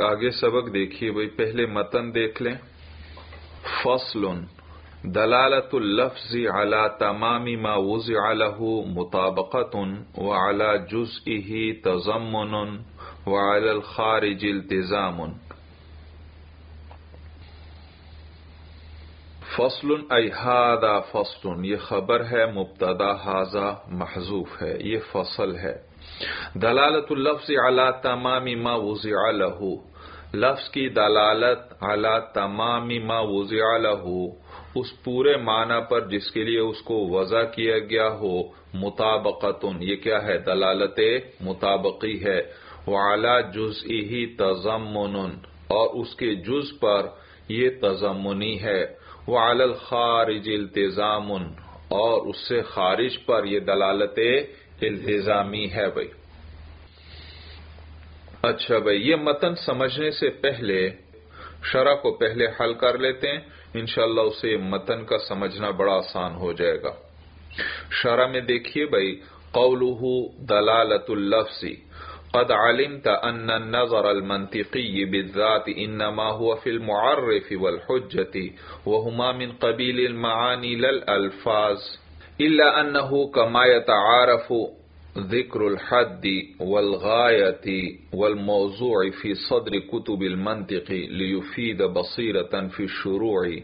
آگے سبق دیکھیے بھائی، پہلے متن دیکھ لیں۔ فصل دلالت اللفظ على تمام ما وضع له مطابقة وعلى جزئه تضمن وعلى الخارج التزام۔ فصل ای هذا فصل، یہ خبر ہے، مبتدا هذا محذوف ہے، یہ فصل ہے۔ دلالت اللفظ على تمام ما وضع له لفظ کی دلالت علی تمام ما وضع له اس پورے معنی پر جس کے لیے اس کو وضع کیا گیا ہو، مطابقتن، یہ کیا ہے؟ دلالت مطابقی ہے۔ وعلی جزئی تضمن اور اس کے جز پر یہ تضمنی ہے۔ وعلی الخارج التزام اور اس سے خارج پر یہ دلالت التزامی ہے بھائی۔ اچھا بھائی، یہ متن سمجھنے سے پہلے، شرح کو پہلے حل کر لیتے ہیں۔ انشاءاللہ اسے متن کا سمجھنا بڑا آسان ہو جائے گا۔ شرح میں دیکھیے بھائی قوله دلالت اللفظ، قد علمت ان النظر المنطقي بالذات انما هو في المعرف والحجة وهما من قبيل المعاني للالفاظ، الا انه كما يتعارف ذکر الحد والغایت والموضوع في صدر كتب المنطق ليفيد بصيرة في الشروع.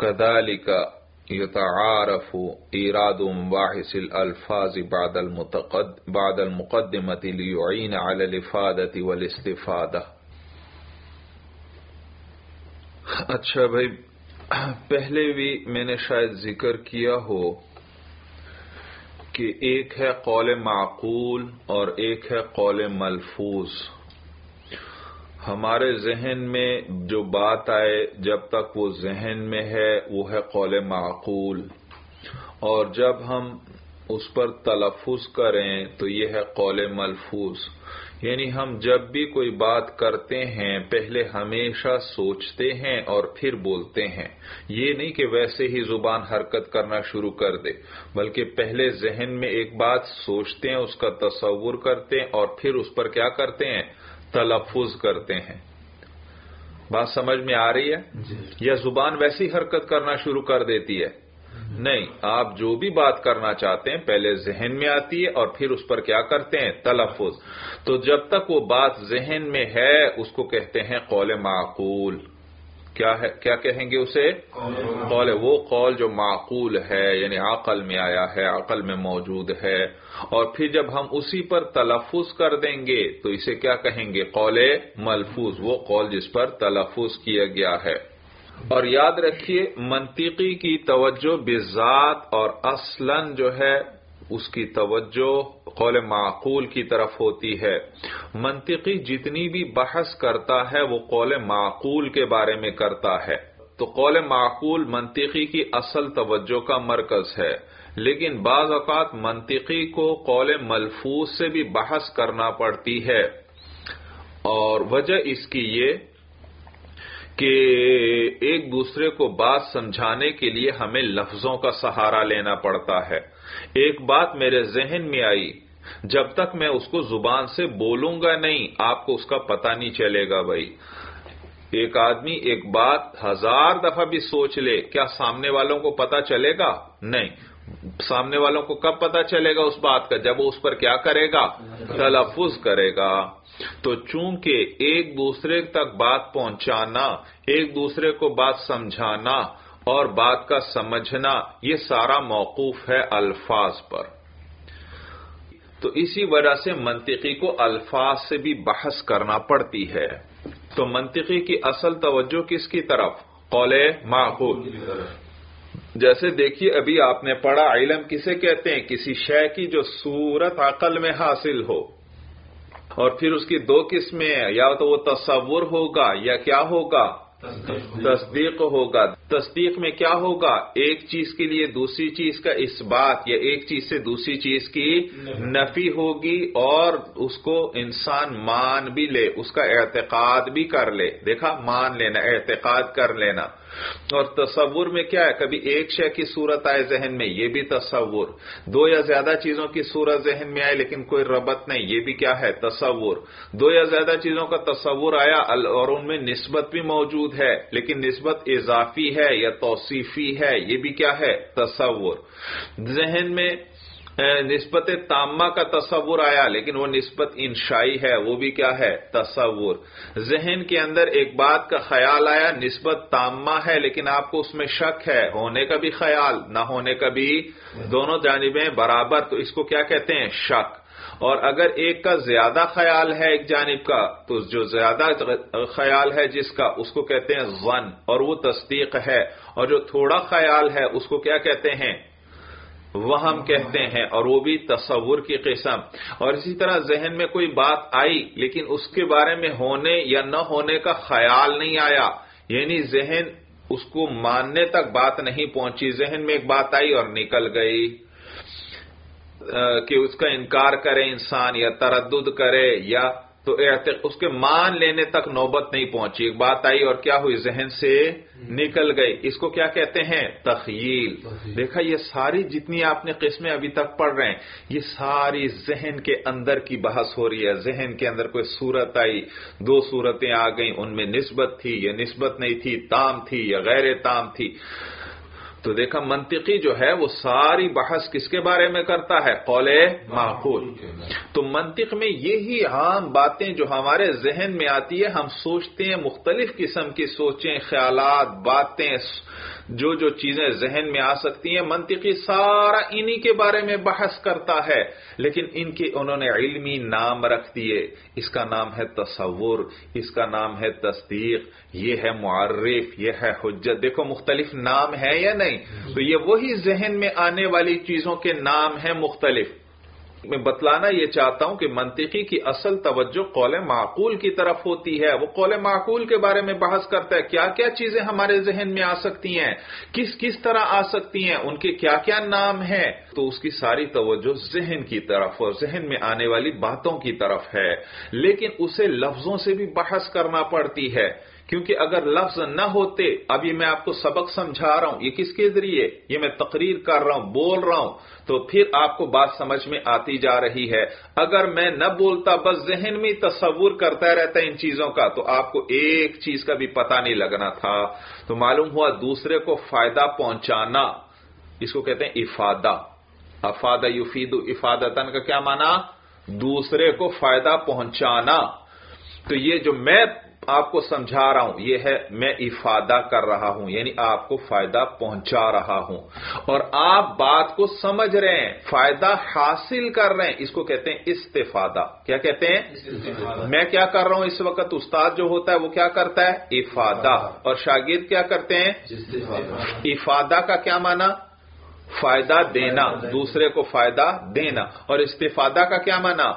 كذلك يتعارف إيراد مباحث الألفاظ بعد, المتقد بعد المقدمة ليعين على الإفادة والاستفادة. اچھا بھائی پہلے بھی میں نے شاید ذکر کیا ہو کہ ایک ہے قول معقول اور ایک ہے قول ملفوظ۔ ہمارے ذہن میں جو بات آئے جب تک وہ ذہن میں ہے، وہ ہے قول معقول۔ اور جب ہم اس پر تلفظ کریں تو یہ ہے قول ملفوظ۔ یعنی ہم جب بھی کوئی بات کرتے ہیں پہلے ہمیشہ سوچتے ہیں اور پھر بولتے ہیں۔ یہ نہیں کہ ویسے ہی زبان حرکت کرنا شروع کر دے بلکہ پہلے ذہن میں ایک بات سوچتے ہیں اس کا تصور کرتے ہیں اور پھر اس پر کیا کرتے ہیں؟ تلفظ کرتے ہیں۔ بات سمجھ میں آ رہی ہے؟ جی۔ یا زبان ویسی حرکت کرنا شروع کر دیتی ہے؟ نہیں، آپ جو بھی بات کرنا چاہتے ہیں پہلے ذہن میں آتی ہے اور پھر اس پر کیا کرتے ہیں؟ تلفظ۔ تو جب تک وہ بات ذہن میں ہے، اس کو کہتے ہیں قول معقول۔ کیا ہے، کیا کہیں گے اسے؟ قول۔ وہ قول جو معقول ہے یعنی عقل میں آیا ہے، عقل میں موجود ہے۔ اور پھر جب ہم اسی پر تلفظ کر دیں گے، تو اسے کیا کہیں گے؟ قول ملفوظ۔ وہ قول جس پر تلفظ کیا گیا ہے۔ اور یاد رکھیے، منطقی کی توجہ بذات اور اصلا جو ہے، اس کی توجہ قول معقول کی طرف ہوتی ہے۔ منطقی جتنی بھی بحث کرتا ہے، وہ قول معقول کے بارے میں کرتا ہے۔ تو قول معقول منطقی کی اصل توجہ کا مرکز ہے۔ لیکن بعض اوقات منطقی کو قول ملفوظ سے بھی بحث کرنا پڑتی ہے۔ اور وجہ اس کی یہ کہ ایک دوسرے کو بات سمجھانے کے لیے ہمیں لفظوں کا سہارا لینا پڑتا ہے۔ ایک بات میرے ذہن میں آئی، جب تک میں اس کو زبان سے بولوں گا نہیں، آپ کو اس کا پتہ نہیں چلے گا بھائی۔ ایک آدمی ایک بات ہزار دفعہ بھی سوچ لے، کیا سامنے والوں کو پتا چلے گا؟ نہیں۔ سامنے والوں کو کب پتا چلے گا اس بات کا؟ جب وہ اس پر کیا کرے گا؟ تلفظ کرے گا۔ تو چونکہ ایک دوسرے تک بات پہنچانا، ایک دوسرے کو بات سمجھانا اور بات کا سمجھنا، یہ سارا موقوف ہے الفاظ پر۔ تو اسی وجہ سے منطقی کو الفاظ سے بھی بحث کرنا پڑتی ہے۔ تو منطقی کی اصل توجہ کس کی طرف؟ قول معقول۔ جیسے دیکھیے ابھی آپ نے پڑھا علم کسے کہتے ہیں؟ کسی شے کی جو صورت عقل میں حاصل ہو۔ اور پھر اس کی دو قسمیں یا تو وہ تصور ہوگا یا کیا ہوگا۔ تصدیق ہوگا۔ تصدیق میں کیا ہوگا؟ ایک چیز کے لیے دوسری چیز کا اس بات یا ایک چیز سے دوسری چیز کی نفی ہوگی اور اس کو انسان مان بھی لے، اس کا اعتقاد بھی کر لے۔ دیکھا، مان لینا، اعتقاد کر لینا۔ اور تصور میں کیا ہے؟ کبھی ایک شے کی صورت آئے ذہن میں، یہ بھی تصور۔ دو یا زیادہ چیزوں کی صورت ذہن میں آئے لیکن کوئی ربط نہیں، یہ بھی کیا ہے؟ تصور۔ دو یا زیادہ چیزوں کا تصور آیا، اور ان میں نسبت بھی موجود ہے، لیکن نسبت اضافی ہے۔ یا توصیفی ہے یہ بھی کیا ہے؟ تصور۔ ذہن میں نسبت تامہ کا تصور آیا لیکن وہ نسبت انشائی ہے وہ بھی کیا ہے؟ تصور۔ ذہن کے اندر ایک بات کا خیال آیا نسبت تامہ ہے لیکن آپ کو اس میں شک ہے ہونے کا بھی خیال نہ ہونے کا بھی دونوں جانبیں برابر تو اس کو کیا کہتے ہیں؟ شک۔ اور اگر ایک کا زیادہ خیال ہے ایک جانب کا، تو جو زیادہ خیال ہے جس کا، اس کو کہتے ہیں ون اور وہ تصدیق ہے۔ اور جو تھوڑا خیال ہے، اس کو کیا کہتے ہیں؟ وہم کہتے ہیں، اور وہ بھی تصور کی قسم۔ اور اسی طرح ذہن میں کوئی بات آئی، لیکن اس کے بارے میں ہونے یا نہ ہونے کا خیال نہیں آیا۔ یعنی ذہن اس کو ماننے تک بات نہیں پہنچی۔ ذہن میں ایک بات آئی اور نکل گئی۔ کہ اس کا انکار کرے انسان یا تردد کرے یا تو اس کے مان لینے تک نوبت نہیں پہنچی۔ ایک بات آئی اور کیا ہوئی؟ ذہن سے نکل گئی۔ اس کو کیا کہتے ہیں؟ تخیل۔ دیکھا یہ ساری جتنی آپ نے قسمیں ابھی تک پڑھ رہے ہیں یہ ساری ذہن کے اندر کی بحث ہو رہی ہے۔ ذہن کے اندر کوئی صورت آئی دو صورتیں آ گئیں۔ ان میں نسبت تھی یا نسبت نہیں تھی تام تھی یا غیر تام تھی۔ تو دیکھا منطقی جو ہے وہ ساری بحث کس کے بارے میں کرتا ہے؟ قول معقول۔ تو منطق میں یہی عام باتیں جو ہمارے ذہن میں آتی ہے، ہم سوچتے ہیں مختلف قسم کی سوچیں، خیالات، باتیں جو جو چیزیں ذہن میں آ سکتی ہیں، منطقی سارا انہی کے بارے میں بحث کرتا ہے۔ لیکن ان کے انہوں نے علمی نام رکھ دیے۔ اس کا نام ہے تصور، اس کا نام ہے تصدیق۔ یہ ہے معرف، یہ ہے حجت۔ دیکھو، مختلف نام ہے یا نہیں؟ تو یہ وہی ذہن میں آنے والی چیزوں کے نام ہیں مختلف۔ میں بتلانا یہ چاہتا ہوں کہ منطقی کی اصل توجہ قول معقول کی طرف ہوتی ہے۔ وہ قول معقول کے بارے میں بحث کرتا ہے، کیا کیا چیزیں ہمارے ذہن میں آ سکتی ہیں؟ کس کس طرح آ سکتی ہیں؟ ان کے کیا کیا نام ہیں؟ تو اس کی ساری توجہ ذہن کی طرف اور ذہن میں آنے والی باتوں کی طرف ہے۔ لیکن اسے لفظوں سے بھی بحث کرنا پڑتی ہے۔ کیونکہ اگر لفظ نہ ہوتے اب یہ میں آپ کو سبق سمجھا رہا ہوں، یہ کس کے ذریعے؟ یہ میں تقریر کر رہا ہوں، بول رہا ہوں، تو پھر آپ کو بات سمجھ میں آتی جا رہی ہے۔ اگر میں نہ بولتا، بس ذہن میں تصور کرتا رہتا ان چیزوں کا، تو آپ کو ایک چیز کا بھی پتہ نہیں لگنا تھا۔ تو معلوم ہوا دوسرے کو فائدہ پہنچانا، اس کو کہتے ہیں افادہ۔ افادہ یفید افادتن کا کیا مانا دوسرے کو فائدہ پہنچانا۔ تو یہ جو میں آپ کو سمجھا رہا ہوں یہ ہے میں افادہ کر رہا ہوں یعنی آپ کو فائدہ پہنچا رہا ہوں۔ اور آپ بات کو سمجھ رہے ہیں فائدہ حاصل کر رہے ہیں اس کو کہتے ہیں استفادہ۔ کیا کہتے ہیں؟ میں کیا کر رہا ہوں اس وقت؟ استاد جو ہوتا ہے وہ کیا کرتا ہے؟ افادہ۔ اور شاگرد کیا کرتے ہیں؟ افادہ کا کیا مانا فائدہ دینا دوسرے کو فائدہ دینا۔ اور استفادہ کا کیا مانا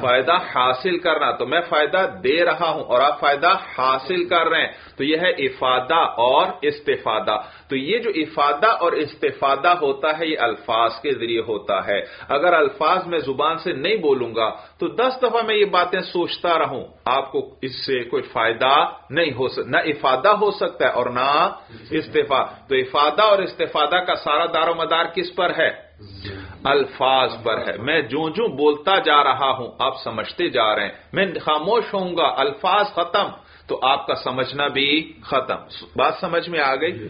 فائدہ حاصل کرنا۔ تو میں فائدہ دے رہا ہوں اور آپ فائدہ حاصل کر رہے ہیں۔ تو یہ ہے افادہ اور استفادہ۔ تو یہ جو افادہ اور استفادہ ہوتا ہے یہ الفاظ کے ذریعے ہوتا ہے۔ اگر الفاظ میں زبان سے نہیں بولوں گا تو دس دفعہ میں یہ باتیں سوچتا رہوں۔ آپ کو اس سے کوئی فائدہ نہیں ہو سکتا نہ افادہ ہو سکتا ہے اور نہ استفا تو افادہ اور استفادہ کا سارا دار و مدار کس پر ہے؟ الفاظ پر ہے۔ میں جو جو بولتا جا رہا ہوں، آپ سمجھتے جا رہے ہیں۔ میں خاموش ہوں گا، الفاظ ختم۔ تو آپ کا سمجھنا بھی ختم۔ بات سمجھ میں آ گئی؟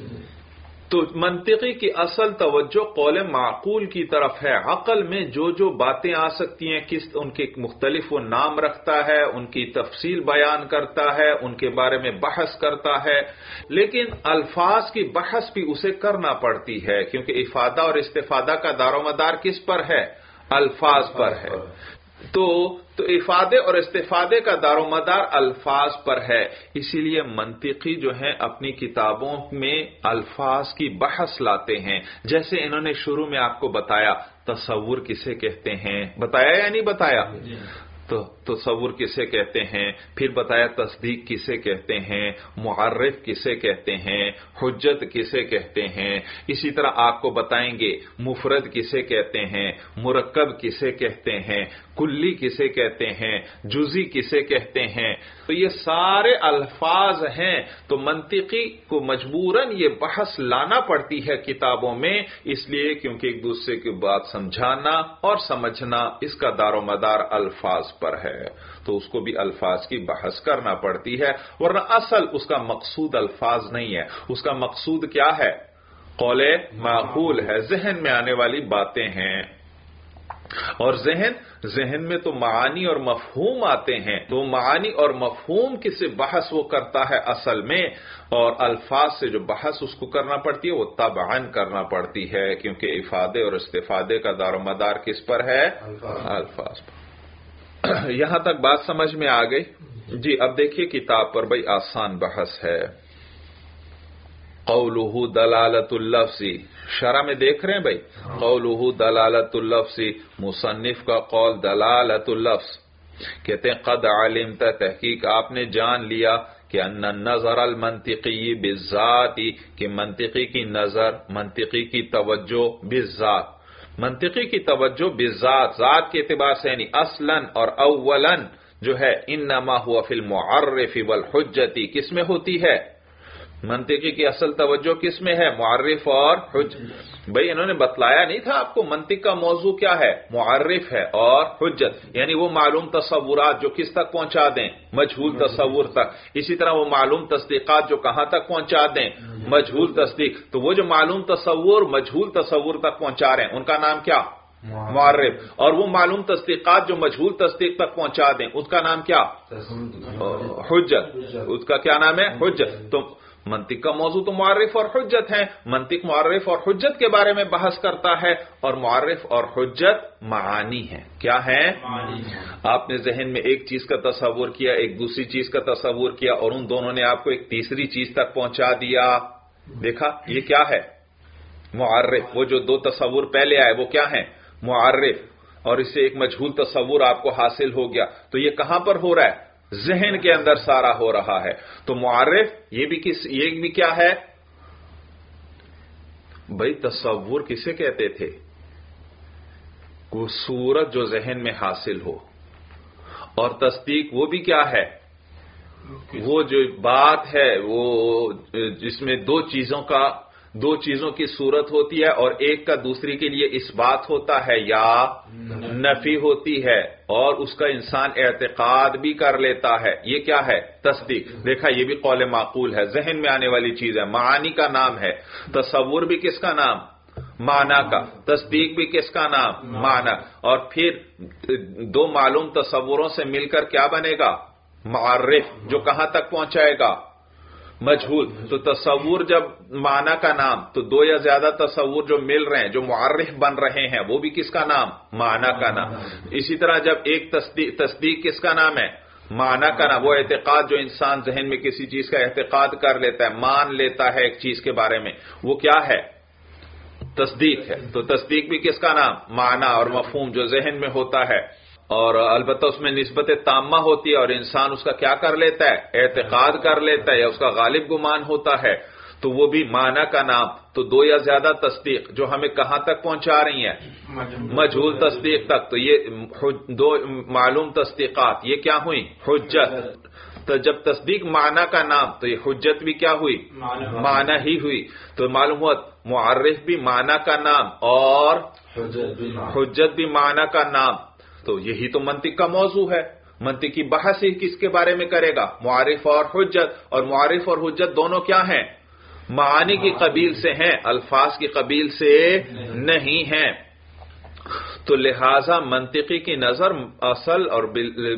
تو منطقی کی اصل توجہ قول معقول کی طرف ہے۔ عقل میں جو جو باتیں آ سکتی ہیں، کس ان کے مختلف وہ نام رکھتا ہے، ان کی تفصیل بیان کرتا ہے، ان کے بارے میں بحث کرتا ہے۔ لیکن الفاظ کی بحث بھی اسے کرنا پڑتی ہے، کیونکہ افادہ اور استفادہ کا دار و مدار کس پر ہے؟ الفاظ پر ہے۔ تو تو افادے اور استفادے کا دار و مدار الفاظ پر ہے۔ اسی لیے منطقی جو ہیں اپنی کتابوں میں الفاظ کی بحث لاتے ہیں۔ جیسے انہوں نے شروع میں آپ کو بتایا تصور کسے کہتے ہیں؟ بتایا یا نہیں بتایا؟ تو تصور کسے کہتے ہیں؟ پھر بتایا تصدیق کسے کہتے ہیں؟ معرف کسے کہتے ہیں؟ حجت کسے کہتے ہیں؟ اسی طرح آپ کو بتائیں گے مفرد کسے کہتے ہیں؟ مرکب کسے کہتے ہیں؟ کلی کسے کہتے ہیں، جزی کسے کہتے ہیں؟ تو یہ سارے الفاظ ہیں۔ تو منطقی کو مجبوراً یہ بحث لانا پڑتی ہے کتابوں میں، اس لیے کیونکہ ایک دوسرے کی بات سمجھانا اور سمجھنا اس کا دار و مدار الفاظ پر ہے۔ تو اس کو بھی الفاظ کی بحث کرنا پڑتی ہے، ورنہ اصل اس کا مقصود الفاظ نہیں ہے۔ اس کا مقصود کیا ہے؟ قول معقول ہے۔ ذہن میں آنے والی باتیں ہیں۔ اور ذہن ذہن میں تو معانی اور مفہوم آتے ہیں تو معانی اور مفہوم کسی بحث وہ کرتا ہے اصل میں؟ اور الفاظ سے جو بحث اس کو کرنا پڑتی ہے وہ تبعن کرنا پڑتی ہے کیونکہ افادے اور استفادے کا دار و مدار کس پر ہے؟ الفاظ پر۔ یہاں تک بات سمجھ میں آ گئی۔ جی اب دیکھیے کتاب پر بھائی آسان بحث ہے۔ قولہ دلالت اللفظی شرح میں دیکھ رہے ہیں بھائی؟ قولہ دلالت اللفظی مصنف کا قول دلالت اللفظ. کہتے ہیں، قد علمت، تحقیق. آپ نے جان لیا کہ ان نظر المنطقی بالذاتی کہ منطقی کی نظر، منطقی کی توجہ بالذات. منطقی کی توجہ بالذات. ذات کے اعتبار سے یعنی اصلا اور اولا جو ہے، انما ہوا فی المعرف والحجتی کس میں ہوتی ہے؟ منطقی کی اصل توجہ کس میں ہے؟ معرف اور حج بھائی انہوں نے بتلایا نہیں تھا آپ کو منطق کا موضوع کیا ہے؟ معرف ہے اور حجت۔ یعنی وہ معلوم تصورات جو کس تک پہنچا دیں؟ مجھول تصور تک۔ اسی طرح وہ معلوم تصدیقات جو کہاں تک پہنچا دیں؟ مجھول تصدیق۔ تو وہ جو معلوم تصور مجھول تصور تک پہنچا رہے ہیں ان کا نام کیا؟ معرف۔ اور وہ معلوم تصدیقات جو مجھول تصدیق تک پہنچا دیں اس کا نام کیا؟ حجت۔ اس کا کیا نام ہے؟ حجت۔ تو منطق کا موضوع تو معرف اور حجت ہے منطق معرف اور حجت کے بارے میں بحث کرتا ہے اور معرف اور حجت معانی ہے کیا ہے آپ نے ذہن میں ایک چیز کا تصور کیا ایک دوسری چیز کا تصور کیا اور ان دونوں نے آپ کو ایک تیسری چیز تک پہنچا دیا۔ دیکھا یہ کیا ہے؟ معرف وہ جو دو تصور پہلے آئے وہ کیا ہے معرف اور اس سے ایک مجھول تصور آپ کو حاصل ہو گیا۔ تو یہ کہاں پر ہو رہا ہے؟ ذہن کے اندر سارا ہو رہا ہے۔ تو معرف یہ بھی کس یہ بھی کیا ہے؟ بھائی تصور کسے کہتے تھے؟ وہ صورت جو ذہن میں حاصل ہو۔ اور تصدیق وہ بھی کیا ہے؟ وہ جو بات ہے وہ جس میں دو چیزوں کا دو چیزوں کی صورت ہوتی ہے اور ایک کا دوسری کے لیے اس بات ہوتا ہے یا نفی ہوتی ہے اور اس کا انسان اعتقاد بھی کر لیتا ہے۔ یہ کیا ہے؟ تصدیق۔ دیکھا، یہ بھی قول معقول ہے۔ ذہن میں آنے والی چیز ہے۔ معانی کا نام ہے۔ تصور بھی کس کا نام؟ مانا کا۔ تصدیق بھی کس کا نام؟ مانا اور پھر دو معلوم تصوروں سے مل کر کیا بنے گا؟ معرف، جو کہاں تک پہنچائے گا؟ مجھول۔ تو تصور جب مانا کا نام، تو دو یا زیادہ تصور جو مل رہے ہیں، جو معرف بن رہے ہیں، وہ بھی کس کا نام؟ مانا کا نام۔ اسی طرح جب ایک تصدیق کس کا نام ہے؟ مانا کا نام۔ وہ اعتقاد جو انسان ذہن میں کسی چیز کا اعتقاد کر لیتا ہے، مان لیتا ہے ایک چیز کے بارے میں، وہ کیا ہے؟ تصدیق ہے۔ تو تصدیق بھی کس کا نام؟ مانا اور مفہوم جو ذہن میں ہوتا ہے۔ اور البتہ اس میں نسبت تامہ ہوتی ہے اور انسان اس کا کیا کر لیتا ہے؟ اعتقاد کر لیتا ہے یا اس کا غالب گمان ہوتا ہے؟ تو وہ بھی مانا کا نام تو دو یا زیادہ تصدیق جو ہمیں کہاں تک پہنچا رہی ہیں؟ مجھول تصدیق۔ تک۔ تو یہ دو معلوم تصدیقات یہ کیا ہوئی؟ حجت۔ تو جب تصدیق مانا کا نام تو یہ حجت بھی کیا ہوئی؟ مانا ہی ہوئی۔ تو معلوم ہوا معرف بھی مانا کا نام اور حجت بھی مانا کا نام۔ تو یہی تو منطق کا موضوع ہے۔ منطق کی بحث ہی کس کے بارے میں کرے گا؟ معارف اور حجت۔ اور معارف اور حجت دونوں کیا ہیں؟ معانی کی قبیل سے ہیں، الفاظ کی قبیل سے نہیں ہیں۔ تو لہذا منطقی کی نظر اصل اور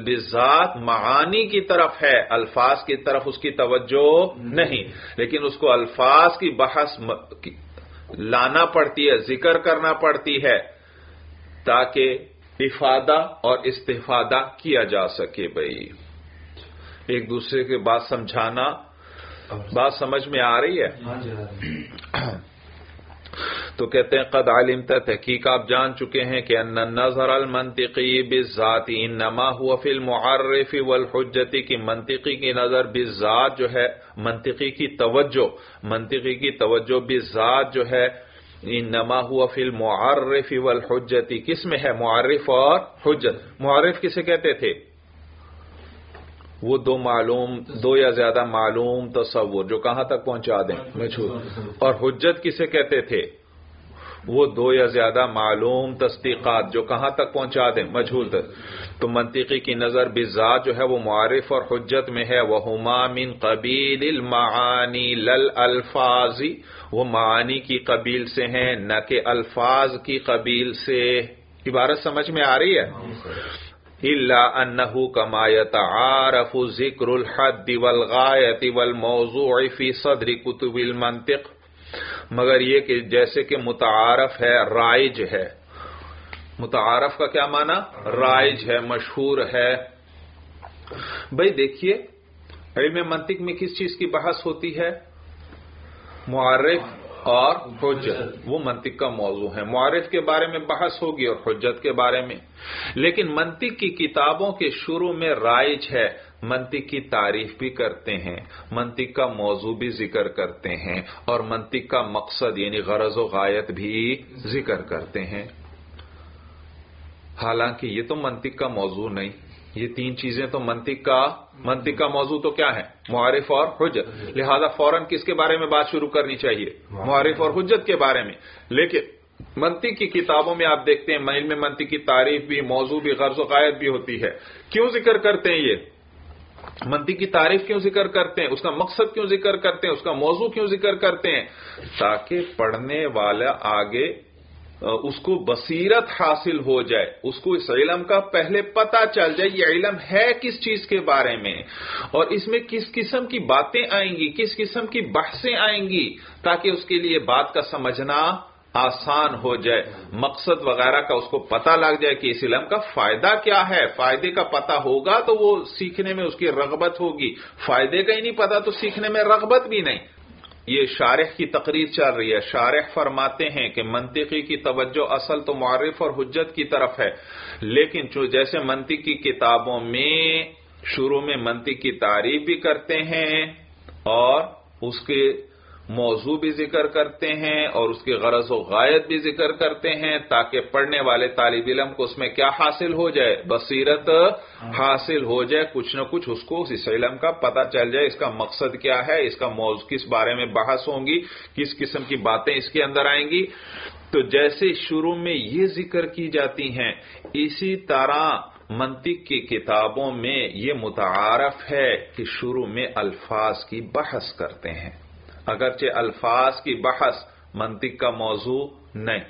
بذات معانی کی طرف ہے۔ الفاظ کی طرف اس کی توجہ نہیں۔ لیکن اس کو الفاظ کی بحث لانا پڑتی ہے، ذکر کرنا پڑتی ہے۔ تاکہ افادہ اور استفادہ کیا جا سکے بھائی۔ ایک دوسرے کے بات سمجھانا بات سمجھ میں آ رہی ہے؟ تو کہتے ہیں قد علمت تحقیق آپ جان چکے ہیں کہ ان نظر المنطقی بالذاتی انما هو فی المعرف والحجتی کی منطقی کی نظر بالذات جو ہے منطقی کی توجہ منطقی کی توجہ بالذات جو ہے انما ہوا فی المعرف والحجتی کس میں ہے معرف اور حجت؟ معرف کسے کہتے تھے؟ وہ دو معلوم، دو یا زیادہ معلوم تصور جو کہاں تک پہنچا دیں؟ اور حجت کسے کہتے تھے؟ وہ دو یا زیادہ معلوم تصدیقات جو کہاں تک پہنچا دیں، مجھول تک تو منطقی کی نظر بذات جو ہے وہ معارف اور حجت میں ہے۔ وہ من قبیل المعانی لل الفاظی وہ معانی کی قبیل سے ہیں، نہ کہ الفاظ کی قبیل سے۔ عبارت سمجھ میں آ رہی ہے؟ اللہ انہو کما يتعارف ذکر الحد والغایت والموضوع فی صدر کتب المنطق۔ مگر یہ کہ جیسے کہ متعارف ہے، رائج ہے۔ متعارف کا کیا معنی؟ رائج ہے، مشہور ہے۔ بھائی دیکھیے، علم منطق میں کس چیز کی بحث ہوتی ہے؟ معارف اور حجت۔ وہ منطق کا موضوع ہے۔ معارف کے بارے میں بحث ہوگی اور حجت کے بارے میں۔ لیکن منطق کی کتابوں کے شروع میں رائج ہے۔ منطق کی تعریف بھی کرتے ہیں، منطق کا موضوع بھی ذکر کرتے ہیں اور منطق کا مقصد یعنی غرض و غایت بھی ذکر کرتے ہیں۔ حالانکہ یہ تو منطق کا موضوع نہیں، یہ تین چیزیں تو منطق کا منطق کا موضوع تو کیا ہے؟ معارف اور حجت۔ لہذا فوراً کس کے بارے میں بات شروع کرنی چاہیے؟ معارف اور حجت کے بارے میں۔ لیکن منطق کی کتابوں میں آپ دیکھتے ہیں، میل میں منطق کی تعریف بھی، موضوع بھی، غرض و قائد بھی ہوتی ہے۔ کیوں ذکر کرتے ہیں یہ؟ منطق کی تعریف کیوں ذکر کرتے ہیں؟ اس کا مقصد کیوں ذکر کرتے ہیں؟ اس کا موضوع کیوں ذکر کرتے ہیں؟ تاکہ پڑھنے والا آگے اس کو بصیرت حاصل ہو جائے، اس کو اس علم کا پہلے پتا چل جائے، یہ علم ہے کس چیز کے بارے میں؟ اور اس میں کس قسم کی باتیں آئیں گی، کس قسم کی بحثیں آئیں گی، تاکہ اس کے لیے بات کا سمجھنا آسان ہو جائے۔ مقصد وغیرہ کا اس کو پتا لگ جائے کہ اس علم کا فائدہ کیا ہے۔ فائدے کا پتا ہوگا تو وہ سیکھنے میں اس کی رغبت ہوگی۔ فائدے کا ہی نہیں پتا تو سیکھنے میں رغبت بھی نہیں۔ یہ شارح کی تقریر چل رہی ہے۔ شارح فرماتے ہیں کہ منطقی کی توجہ اصل تو معرف اور حجت کی طرف ہے۔ لیکن جیسے منطق کی کتابوں میں شروع میں منطق کی تعریف بھی کرتے ہیں اور اس کے موضوع بھی ذکر کرتے ہیں اور اس کی غرض و غائد بھی ذکر کرتے ہیں تاکہ پڑھنے والے طالب علم کو اس میں کیا حاصل ہو جائے؟ بصیرت حاصل ہو جائے، کچھ نہ کچھ اس کو اس علم کا پتہ چل جائے، اس کا مقصد کیا ہے، اس کا موضوع کس بارے میں بحث ہوں گی، کس قسم کی باتیں اس کے اندر آئیں گی؟ تو جیسے شروع میں یہ ذکر کی جاتی ہیں، اسی طرح منطق کی کتابوں میں یہ متعارف ہے کہ شروع میں الفاظ کی بحث کرتے ہیں۔ اگرچہ الفاظ کی بحث منطق کا موضوع نہیں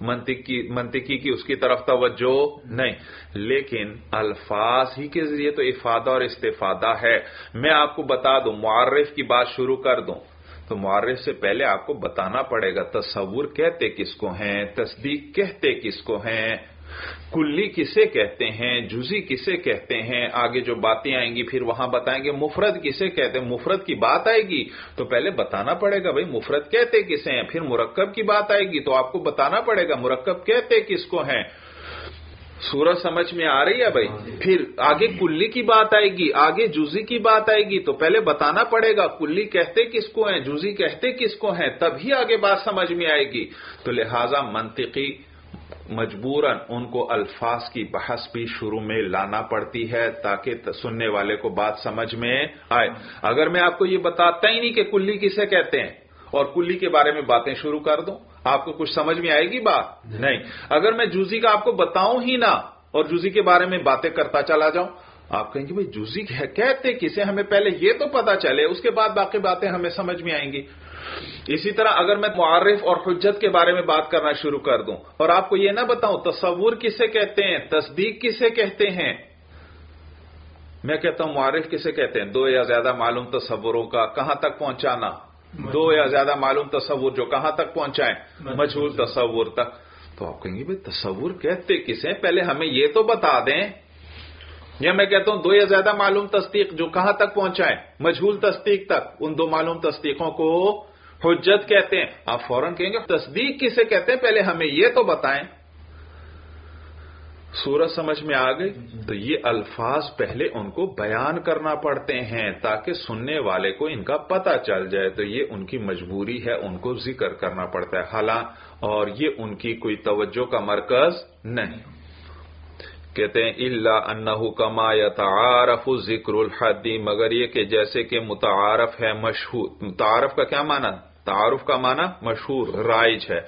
منطقی کی اس کی طرف توجہ نہیں، لیکن الفاظ ہی کے ذریعے تو افادہ اور استفادہ ہے۔ میں آپ کو بتا دوں، معرف کی بات شروع کر دوں۔ تو معرف سے پہلے آپ کو بتانا پڑے گا، تصور کہتے کس کو ہیں، تصدیق کہتے کس کو ہیں؟ کلی کسے کہتے ہیں، جزی کسے کہتے ہیں، آگے جو باتیں آئیں گی پھر وہاں بتائیں گے مفرد کسے کہتے ہیں، مفرد کی بات آئے گی تو پہلے بتانا پڑے گا بھائی مفرد کہتے کسے ہیں، پھر مرکب کی بات آئے گی تو آپ کو بتانا پڑے گا مرکب کہتے کس کو ہیں۔ سورج سمجھ میں آ رہی ہے بھائی؟ پھر آگے کلی کی بات آئے گی، آگے جزی کی بات آئے گی تو پہلے بتانا پڑے گا کلی کہتے کس کو ہیں، جزی کہتے کس کو ہیں تبھی آگے بات سمجھ میں آئے گی۔ تو لہذا منطقی مجبوراً ان کو الفاظ کی بحث بھی شروع میں لانا پڑتی ہے تاکہ سننے والے کو بات سمجھ میں آئے۔ اگر میں آپ کو یہ بتاتا ہی نہیں کہ کلی کسے کہتے ہیں اور کلی کے بارے میں باتیں شروع کر دوں آپ کو کچھ سمجھ میں آئے گی بات؟ نہیں۔ اگر میں جوزی کا آپ کو بتاؤں ہی نہ اور جوزی کے بارے میں باتیں کرتا چلا جاؤں آپ کہیں گے بھائی جوزی کہتے کسے؟ ہمیں پہلے یہ تو پتا چلے اس کے بعد باقی باتیں ہمیں سمجھ میں آئیں گی۔ اسی طرح اگر میں معرف اور حجت کے بارے میں بات کرنا شروع کر دوں اور آپ کو یہ نہ بتاؤں تصور کسے کہتے ہیں تصدیق کسے کہتے ہیں؟ میں کہتا ہوں معرف کسے کہتے ہیں؟ دو یا زیادہ معلوم تصوروں کا کہاں تک پہنچانا؟ دو یا زیادہ معلوم تصور جو کہاں تک پہنچائیں؟ مجھول۔ تصور تک۔ تو آپ کہیں گے بھائی تصور کہتے کسے پہلے ہمیں یہ تو بتا دیں۔ یا میں کہتا ہوں دو یا زیادہ معلوم تصدیق جو کہاں تک پہنچائیں؟ مجھول تصدیق تک۔ ان دو معلوم تصدیقوں کو حجت کہتے ہیں۔ آپ فوراً کہیں گے، تصدیق کسے کہتے ہیں؟ پہلے ہمیں یہ تو بتائیں۔ سورج سمجھ میں آ گئی۔ تو یہ الفاظ پہلے ان کو بیان کرنا پڑتے ہیں تاکہ سننے والے کو ان کا پتہ چل جائے۔ تو یہ ان کی مجبوری ہے، ان کو ذکر کرنا پڑتا ہے۔ حالانکہ اور یہ ان کی کوئی توجہ کا مرکز نہیں۔ کہتے ہیں اللہ انہ کما یا تعارف ذکر الحدی مگر یہ کہ جیسے کہ متعارف ہے مشہور متعارف کا کیا معنی؟ تعارف کا معنی مشہور، رائج ہے۔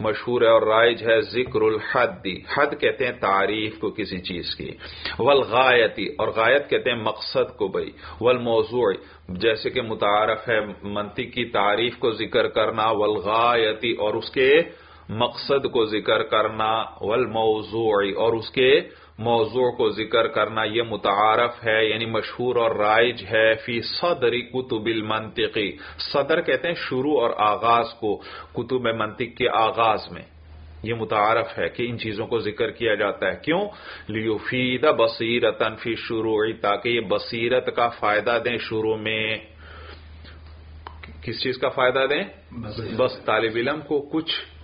مشہور ہے اور رائج ہے ذکر الحد حد کہتے ہیں تعریف کو کسی چیز کی۔ ولغایتی اور غایت کہتے ہیں مقصد کو بھائی ولموضوع جیسے کہ متعارف ہے، منطق کی تعریف کو ذکر کرنا۔ ولغایتی اور اس کے مقصد کو ذکر کرنا۔ والموضوع، اور اس کے موضوع کو ذکر کرنا یہ متعارف ہے یعنی مشہور اور رائج ہے فی صدر کتب المنطقی صدر کہتے ہیں شروع اور آغاز کو کتب منطق کے آغاز میں۔ یہ متعارف ہے کہ ان چیزوں کو ذکر کیا جاتا ہے۔ کیوں؟ لیفید بصیرت فی شروع تاکہ یہ بصیرت کا فائدہ دیں شروع میں۔ کس چیز کا فائدہ دیں؟ بس طالب علم کو کچھ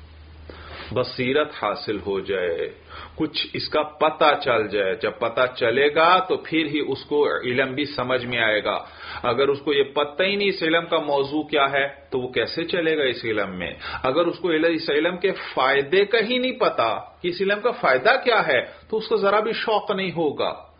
بصیرت حاصل ہو جائے، کچھ اس کا پتہ چل جائے۔ جب پتہ چلے گا تو پھر ہی اس کو علم بھی سمجھ میں آئے گا۔ اگر اس کو یہ پتہ ہی نہیں اس علم کا موضوع کیا ہے، تو وہ کیسے چلے گا اس علم میں؟ اگر اس کو اس علم کے فائدے کا ہی نہیں پتا کہ اس علم کا فائدہ کیا ہے، تو اس کو ذرا بھی شوق نہیں ہوگا۔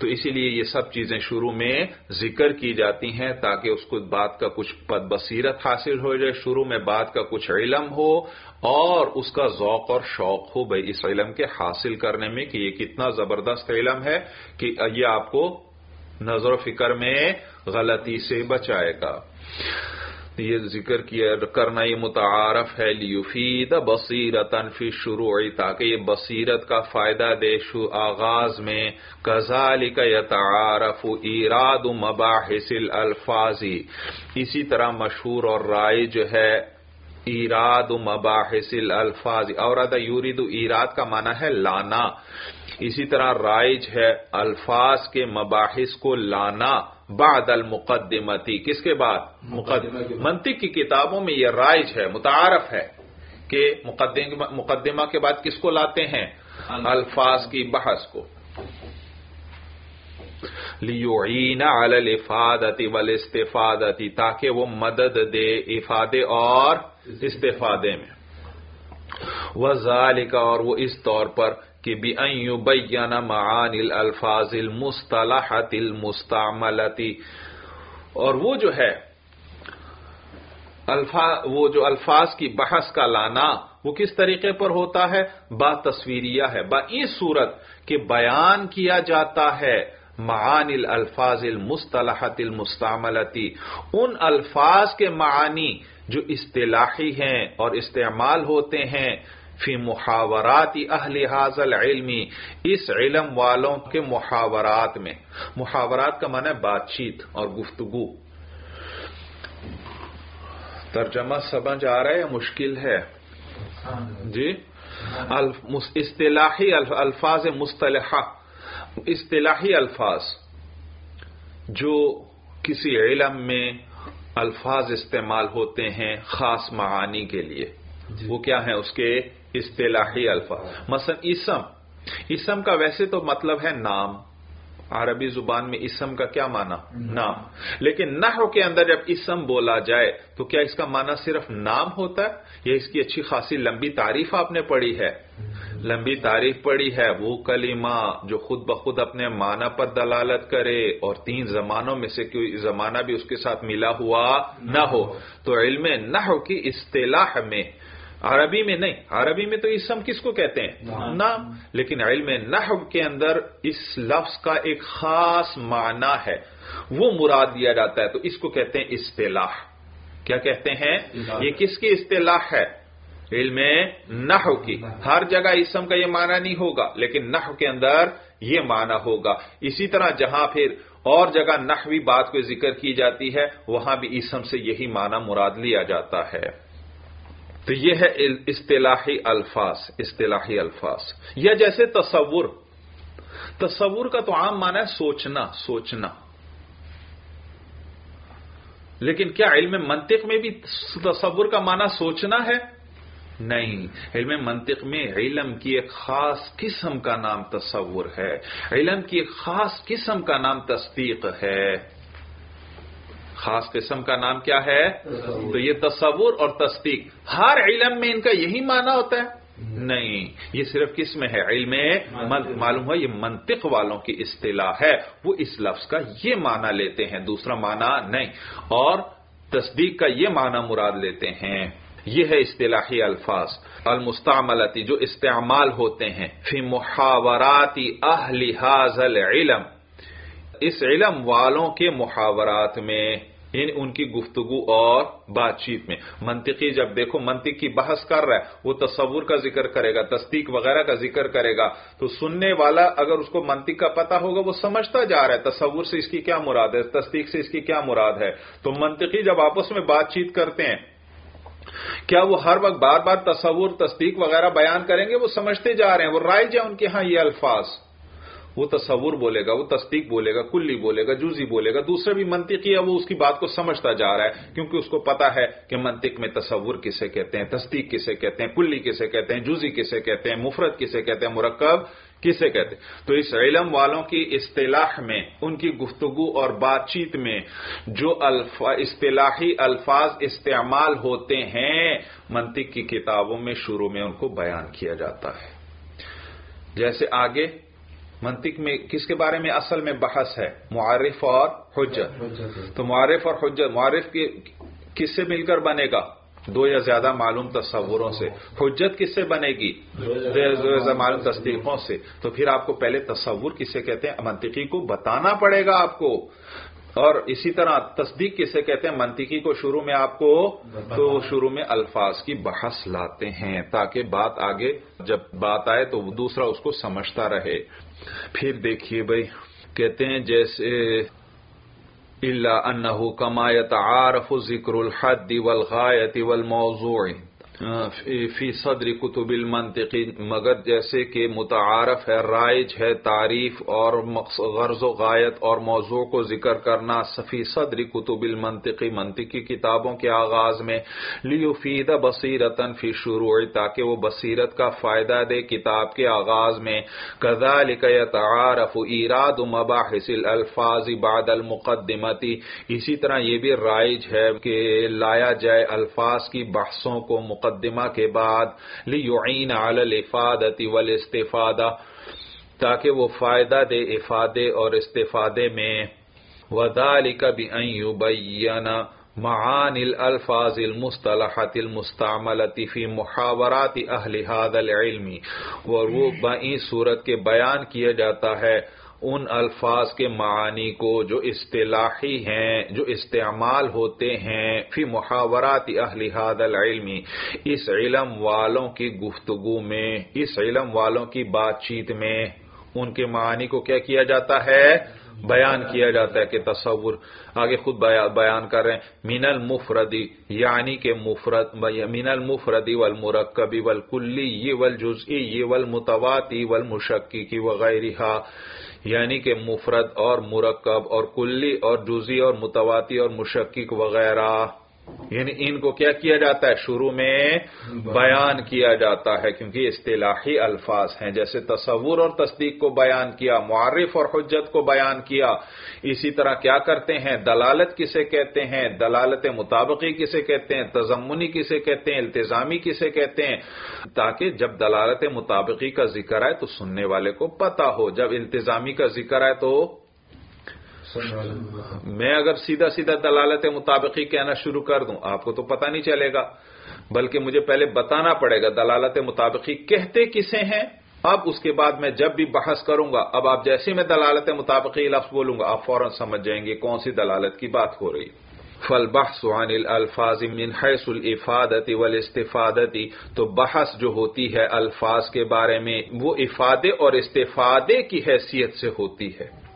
تو اسی لیے یہ سب چیزیں شروع میں ذکر کی جاتی ہیں تاکہ اس کو بات کا کچھ پد بصیرت حاصل ہو جائے، شروع میں بات کا کچھ علم ہو اور اس کا ذوق اور شوق ہو بھائی اس علم کے حاصل کرنے میں کہ یہ کتنا زبردست علم ہے کہ یہ آپ کو نظر و فکر میں غلطی سے بچائے گا۔ یہ ذکر کیا کرنا یہ متعارف ہے لیفید بصیرت فی شروع تاکہ یہ بصیرت کا فائدہ دے شو آغاز میں۔ کزالک یتعارف ایراد مباحث الفاظی اسی طرح مشہور اور رائے جو ہے ایراد مباحث الفاظ اور یورید ایراد کا معنی ہے لانا۔ اسی طرح رائج ہے الفاظ کے مباحث کو لانا بعد المقدمتی۔ کس کے بعد؟ منطق کی کتابوں میں یہ رائج ہے متعارف ہے کہ مقدمہ کے بعد کس کو لاتے ہیں؟ الفاظ کی بحث کو۔ لیعین علی الافادتی والاستفادتی تاکہ وہ مدد دے افادے اور استفادے میں۔ وذالک اور وہ اس طور پر کہ بین معانی الفاظ المصطلحت المستعملتی اور وہ جو ہے وہ جو الفاظ کی بحث کا لانا وہ کس طریقے پر ہوتا ہے؟ با تصویریہ ہے، با اس صورت کہ بیان کیا جاتا ہے۔ معانی الفاظ المصطلحت المستعملتی ان الفاظ کے معانی جو اصطلاحی ہیں اور استعمال ہوتے ہیں فی محاورات اہل حاضل علمی اس علم والوں کے محاورات میں۔ محاورات کا معنی بات چیت اور گفتگو۔ ترجمہ سمجھ آ رہا ہے مشکل ہے؟ جی؟ اصطلاحی الفاظ مصطلحہ۔ اصطلاحی الفاظ جو کسی علم میں الفاظ استعمال ہوتے ہیں خاص معانی کے لیے۔ جی۔ وہ کیا ہیں؟ اس کے اصطلاحی الفاظ۔ مثلا اسم۔ اسم کا ویسے تو مطلب ہے نام۔ عربی زبان میں اسم کا کیا معنی؟ نام۔ لیکن نحو کے اندر جب اسم بولا جائے تو کیا اس کا معنی صرف نام ہوتا ہے؟ یا اس کی اچھی خاصی لمبی تعریف آپ نے پڑھی ہے؟ لمبی تعریف پڑی ہے وہ کلمہ جو خود بخود اپنے معنی پر دلالت کرے اور تین زمانوں میں سے کوئی زمانہ بھی اس کے ساتھ ملا ہوا نہ ہو۔ تو علم نحو کی اصطلاح میں عربی میں نہیں عربی میں تو اسم کس کو کہتے ہیں؟ نام۔ لیکن علم نحو کے اندر اس لفظ کا ایک خاص معنی ہے وہ مراد دیا جاتا ہے تو اس کو کہتے ہیں اصطلاح۔ کیا کہتے ہیں؟ یہ کس کی اصطلاح ہے؟ علم نحو کی۔ ہر جگہ اسم کا یہ معنی نہیں ہوگا، لیکن نحو کے اندر یہ معنی ہوگا۔ اسی طرح جہاں پھر اور جگہ نحوی بات کو ذکر کی جاتی ہے، وہاں بھی اسم سے یہی معنی مراد لیا جاتا ہے۔ تو یہ ہے اصطلاحی الفاظ اصطلاحی الفاظ۔ یا جیسے تصور۔ تصور کا تو عام معنی ہے سوچنا سوچنا۔ لیکن کیا علم منطق میں بھی تصور کا معنی سوچنا ہے؟ نہیں۔ علم منطق میں علم کی ایک خاص قسم کا نام تصور ہے۔ علم کی ایک خاص قسم کا نام تصدیق ہے۔ خاص قسم کا نام کیا ہے؟ تو یہ تصور اور تصدیق ہر علم میں ان کا یہی معنی ہوتا ہے۔ نہیں یہ صرف کس میں ہے؟ علم معلوم ہے یہ منطق والوں کی اصطلاح ہے۔ وہ اس لفظ کا یہ معنی لیتے ہیں دوسرا معنی نہیں۔ اور تصدیق کا یہ معنی مراد لیتے ہیں۔ یہ ہے اصطلاحی الفاظ المستعملتی، جو استعمال ہوتے ہیں فی محاوراتی اہل حاضل علم۔ اس علم والوں کے محاورات میں یعنی ان کی گفتگو اور بات چیت میں۔ منطقی جب دیکھو منطق کی بحث کر رہا ہے، وہ تصور کا ذکر کرے گا، تصدیق وغیرہ کا ذکر کرے گا۔ تو سننے والا اگر اس کو منطق کا پتا ہوگا، وہ سمجھتا جا رہا ہے، تصور سے اس کی کیا مراد ہے، تصدیق سے اس کی کیا مراد ہے۔ تو منطقی جب آپس میں بات چیت کرتے ہیں کیا وہ ہر وقت بار بار تصور، تصدیق وغیرہ بیان کریں گے؟ وہ سمجھتے جا رہے ہیں۔ وہ رائج ہے ان کے ہاں یہ الفاظ۔ وہ تصور بولے گا، وہ تصدیق بولے گا، کلی بولے گا، جوزی بولے گا۔ دوسرا بھی منطقی ہے وہ اس کی بات کو سمجھتا جا رہا ہے، کیونکہ اس کو پتا ہے کہ منطق میں تصور کسے کہتے ہیں، تصدیق کسے کہتے ہیں، کلی کسے کہتے ہیں، جوزی کسے کہتے ہیں مفرت کسے کہتے ہیں، مرکب کسے کہتے ہیں؟ تو اس علم والوں کی اصطلاح میں ان کی گفتگو اور بات چیت میں جو اصطلاحی الفاظ استعمال ہوتے ہیں منطق کی کتابوں میں شروع میں ان کو بیان کیا جاتا ہے۔ جیسے آگے منطق میں کس کے بارے میں اصل میں بحث ہے؟ معارف اور حجت۔ تو معارف اور حجت معارف کس سے مل کر بنے گا؟ دو یا زیادہ معلوم تصوروں سے۔ حجت کس سے بنے گی؟ دو یا زیادہ معلوم تصدیقوں سے۔ تو پھر آپ کو پہلے تصور کسے کہتے ہیں؟ منطقی کو بتانا پڑے گا آپ کو۔ اور اسی طرح تصدیق کسے کہتے ہیں؟ منطقی کو شروع میں آپ کو تو شروع میں الفاظ کی بحث لاتے ہیں تاکہ بات آگے جب بات آئے تو دوسرا اس کو سمجھتا رہے۔ پھر دیکھیے بھائی، کہتے ہیں جیسے اللہ انہو کما یتعارف ذکر الحد والغایت والموضوع. فی صدر کتب المنطقی مگر جیسے کہ متعارف ہے، رائج ہے تعریف اور غرض و غایت اور موضوع کو ذکر کرنا فی صدر کتب المنطقی منطقی کتابوں کے آغاز میں، لیفید بصیرتن فی شروع، تاکہ وہ بصیرت کا فائدہ دے کتاب کے آغاز میں۔ کذالک یتعارف ایراد مباحث الالفاظ بعد المقدمتی اسی طرح یہ بھی رائج ہے کہ لایا جائے الفاظ کی بحثوں کو مقدمہ مقدمہ کے بعد لیعین علی الافادت والاستفادہ تاکہ وہ فائدہ دے افادے اور استفادے میں۔ وذالک بان یبین معانی الالفاظ المصطلحات المستعملت فی محاورات اہل هذا العلم۔ اور بائیں صورت کے بیان کیا جاتا ہے۔ ان الفاظ کے معانی کو جو اصطلاحی ہیں، جو استعمال ہوتے ہیں، فی محاورات اہل حاد العلمی اس علم والوں کی گفتگو میں، اس علم والوں کی بات چیت میں، ان کے معانی کو کیا کیا جاتا ہے؟ بیان کیا جاتا ہے کہ تصور آگے خود بیان کر رہے ہیں۔ مین المفردی یعنی کہ مفرد مین المفردی والمرکبی والکلی یہ والجزئی، یہ والمتواتی والمشکی کی وغیرہ یعنی کہ مفرد اور مرکب اور کلی اور جزی اور متواتی اور مشکک وغیرہ۔ یعنی ان کو کیا کیا جاتا ہے؟ شروع میں بیان کیا جاتا ہے، کیونکہ اصطلاحی الفاظ ہیں۔ جیسے تصور اور تصدیق کو بیان کیا، معرف اور حجت کو بیان کیا۔ اسی طرح کیا کرتے ہیں؟ دلالت کسے کہتے ہیں؟ دلالت مطابقی کسے کہتے ہیں؟ تزمنی کسے کہتے ہیں؟ التزامی کسے کہتے ہیں؟ تاکہ جب دلالت مطابقی کا ذکر آئے تو سننے والے کو پتا ہو۔ جب التزامی کا ذکر آئے تو میں اگر سیدھا سیدھا دلالت مطابقی کہنا شروع کر دوں، آپ کو تو پتہ نہیں چلے گا، بلکہ مجھے پہلے بتانا پڑے گا دلالت مطابقی کہتے کسے ہیں؟ اب اس کے بعد میں جب بھی بحث کروں گا، اب آپ جیسے میں دلالت مطابقی لفظ بولوں گا، آپ فوراً سمجھ جائیں گے کون سی دلالت کی بات ہو رہی فل بحث عن الفاظ من حیث الافادت والاستفادتی تو بحث جو ہوتی ہے الفاظ کے بارے میں، وہ افادے اور استفادے کی حیثیت سے ہوتی ہے۔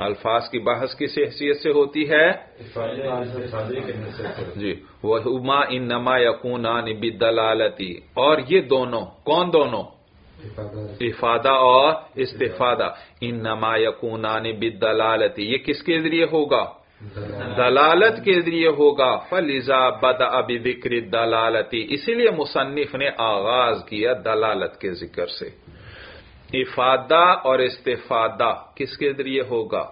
الفاظ کی بحث کس حیثیت سے ہوتی ہے؟ جی وہ اما ان نما یقون دلالتی اور یہ دونوں کون دونوں؟ افادہ۔ اور استفادہ۔ ان نما یقون دلالتی یہ کس کے ذریعے ہوگا؟ دلالت۔ کے ذریعے ہوگا۔ فلیزا بد ابی ذکر دلالتی اسی لیے مصنف نے آغاز کیا دلالت کے ذکر سے۔ افادہ اور استفادہ کس کے ذریعے ہوگا؟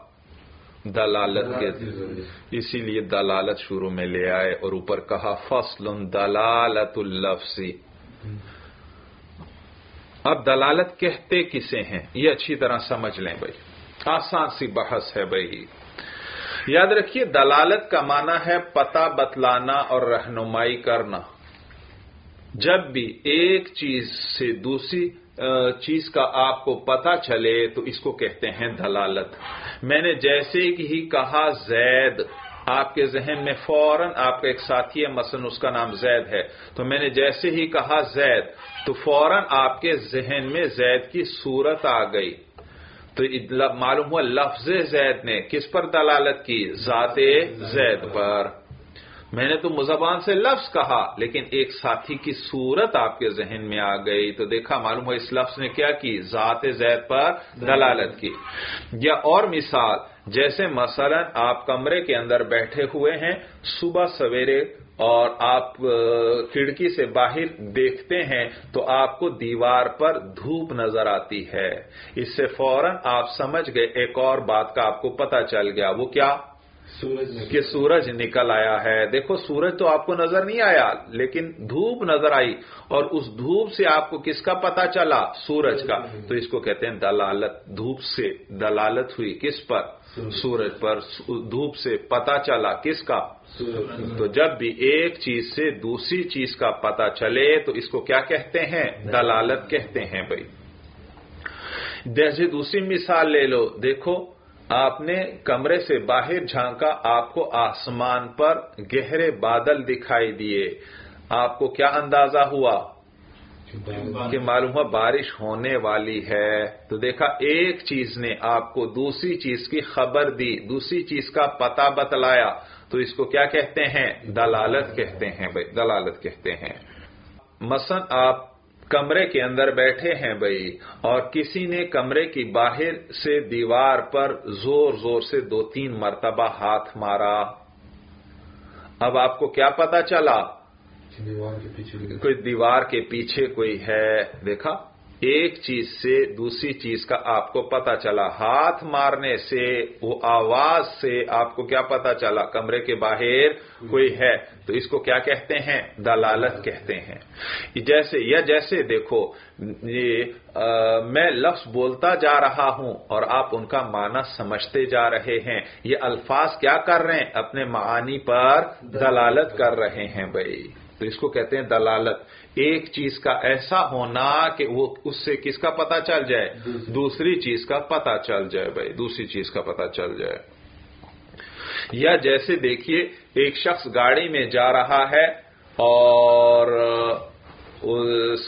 دلالت کے ذریعے۔ اسی لیے دلالت شروع میں لے آئے اور اوپر کہا، فصل دلالت اللفظی اب دلالت کہتے کسے ہیں؟ یہ اچھی طرح سمجھ لیں بھائی۔ آسان سی بحث ہے بھائی۔ یاد رکھیے، دلالت کا معنی ہے پتہ بتلانا اور رہنمائی کرنا۔ جب بھی ایک چیز سے دوسری چیز کا آپ کو پتا چلے تو اس کو کہتے ہیں دلالت۔ میں نے جیسے ہی کہا زید، آپ کے ذہن میں فوراً آپ کا ایک ساتھی ہے، مثلا اس کا نام زید ہے۔ تو میں نے جیسے ہی کہا زید، تو فوراً آپ کے ذہن میں زید کی صورت آ گئی۔ تو معلوم ہوا لفظ زید نے کس پر دلالت کی؟ ذات زید پر۔ میں نے تو مزبان سے لفظ کہا، لیکن ایک ساتھی کی صورت آپ کے ذہن میں آ گئی تو دیکھا، معلوم ہوا اس لفظ نے کیا کی؟ ذات زید پر دلالت کی۔ یا اور مثال، جیسے مثلا آپ کمرے کے اندر بیٹھے ہوئے ہیں، صبح سویرے اور آپ کھڑکی سے باہر دیکھتے ہیں تو آپ کو دیوار پر دھوپ نظر آتی ہے۔ اس سے فوراً آپ سمجھ گئے، ایک اور بات کا آپ کو پتا چل گیا، وہ کیا؟ کہ سورج نکل آیا ہے۔ دیکھو سورج تو آپ کو نظر نہیں آیا لیکن دھوپ نظر آئی۔ اور اس دھوپ سے آپ کو کس کا پتا چلا؟ سورج کا۔ تو اس کو کہتے ہیں دلالت۔ دھوپ سے دلالت ہوئی۔ کس پر؟ سورج۔ پر دھوپ سے پتا چلا۔ کس کا؟ تو جب بھی ایک چیز سے دوسری چیز کا پتا چلے تو اس کو کیا کہتے ہیں؟ دلالت کہتے ہیں بھائی۔ جیسے دوسری مثال لے لو۔ دیکھو آپ نے کمرے سے باہر جھانکا، آپ کو آسمان پر گہرے بادل دکھائی دیے۔ آپ کو کیا اندازہ ہوا؟ کہ معلوم ہوا بارش ہونے والی ہے۔ تو دیکھا، ایک چیز نے آپ کو دوسری چیز کی خبر دی، دوسری چیز کا پتہ بتلایا۔ تو اس کو کیا کہتے ہیں؟ دلالت کہتے ہیں بھائی، دلالت کہتے ہیں۔ مثلا آپ کمرے کے اندر بیٹھے ہیں بھائی اور کسی نے کمرے کی باہر سے دیوار پر زور زور سے دو تین مرتبہ ہاتھ مارا۔ اب آپ کو کیا پتا چلا؟ کوئی دیوار کے پیچھے کوئی ہے؟ دیکھا ایک چیز سے دوسری چیز کا آپ کو پتا چلا۔ ہاتھ مارنے سے وہ آواز سے آپ کو کیا پتا چلا؟ کمرے کے باہر کوئی ہے۔ تو اس کو کیا کہتے ہیں؟ دلالت کہتے ہیں۔ جیسے یا جیسے دیکھو یہ میں لفظ بولتا جا رہا ہوں اور آپ ان کا معنی سمجھتے جا رہے ہیں۔ یہ الفاظ کیا کر رہے ہیں؟ اپنے معانی پر دلالت کر رہے ہیں بھائی۔ تو اس کو کہتے ہیں دلالت۔ ایک چیز کا ایسا ہونا کہ وہ اس سے کس کا پتا چل جائے؟ دوسری چیز کا پتا چل جائے بھائی۔ دوسری چیز کا پتا چل جائے۔ یا جیسے دیکھیے ایک شخص گاڑی میں جا رہا ہے اور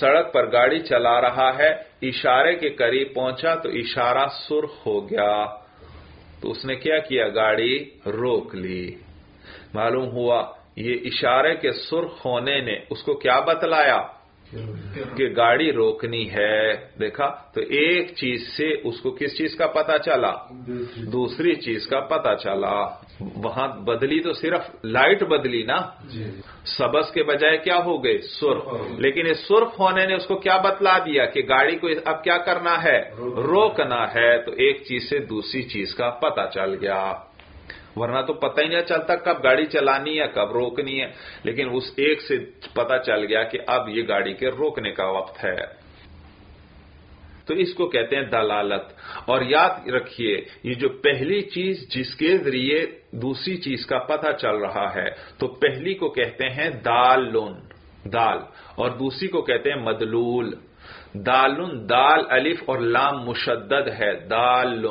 سڑک پر گاڑی چلا رہا ہے، اشارے کے قریب پہنچا تو اشارہ سرخ ہو گیا۔ تو اس نے کیا کیا؟ گاڑی روک لی۔ معلوم ہوا یہ اشارے کے سرخ ہونے نے اس کو کیا بتلایا؟ کہ گاڑی روکنی ہے دیکھا؟ تو ایک چیز سے اس کو کس چیز کا پتا چلا؟ دوسری چیز کا پتا چلا۔ وہاں بدلی تو صرف لائٹ بدلی نا؟ سبز کے بجائے کیا ہو گئے؟ سرخ۔ لیکن اس سرخ ہونے نے اس کو کیا بتلا دیا کہ گاڑی کو اب کیا کرنا ہے؟ روکنا ہے۔ تو ایک چیز سے دوسری چیز کا پتا چل گیا۔ ورنہ تو پتہ ہی نہیں چلتا کب گاڑی چلانی ہے، کب روکنی ہے۔ لیکن اس ایک سے پتا چل گیا کہ اب یہ گاڑی کے روکنے کا وقت ہے۔ تو اس کو کہتے ہیں دلالت۔ اور یاد رکھیے، یہ جو پہلی چیز جس کے ذریعے دوسری چیز کا پتہ چل رہا ہے، تو پہلی کو کہتے ہیں دال دال۔ اور دوسری کو کہتے ہیں مدلول۔ دالن، دال الف اور لام مشدد ہے۔ دال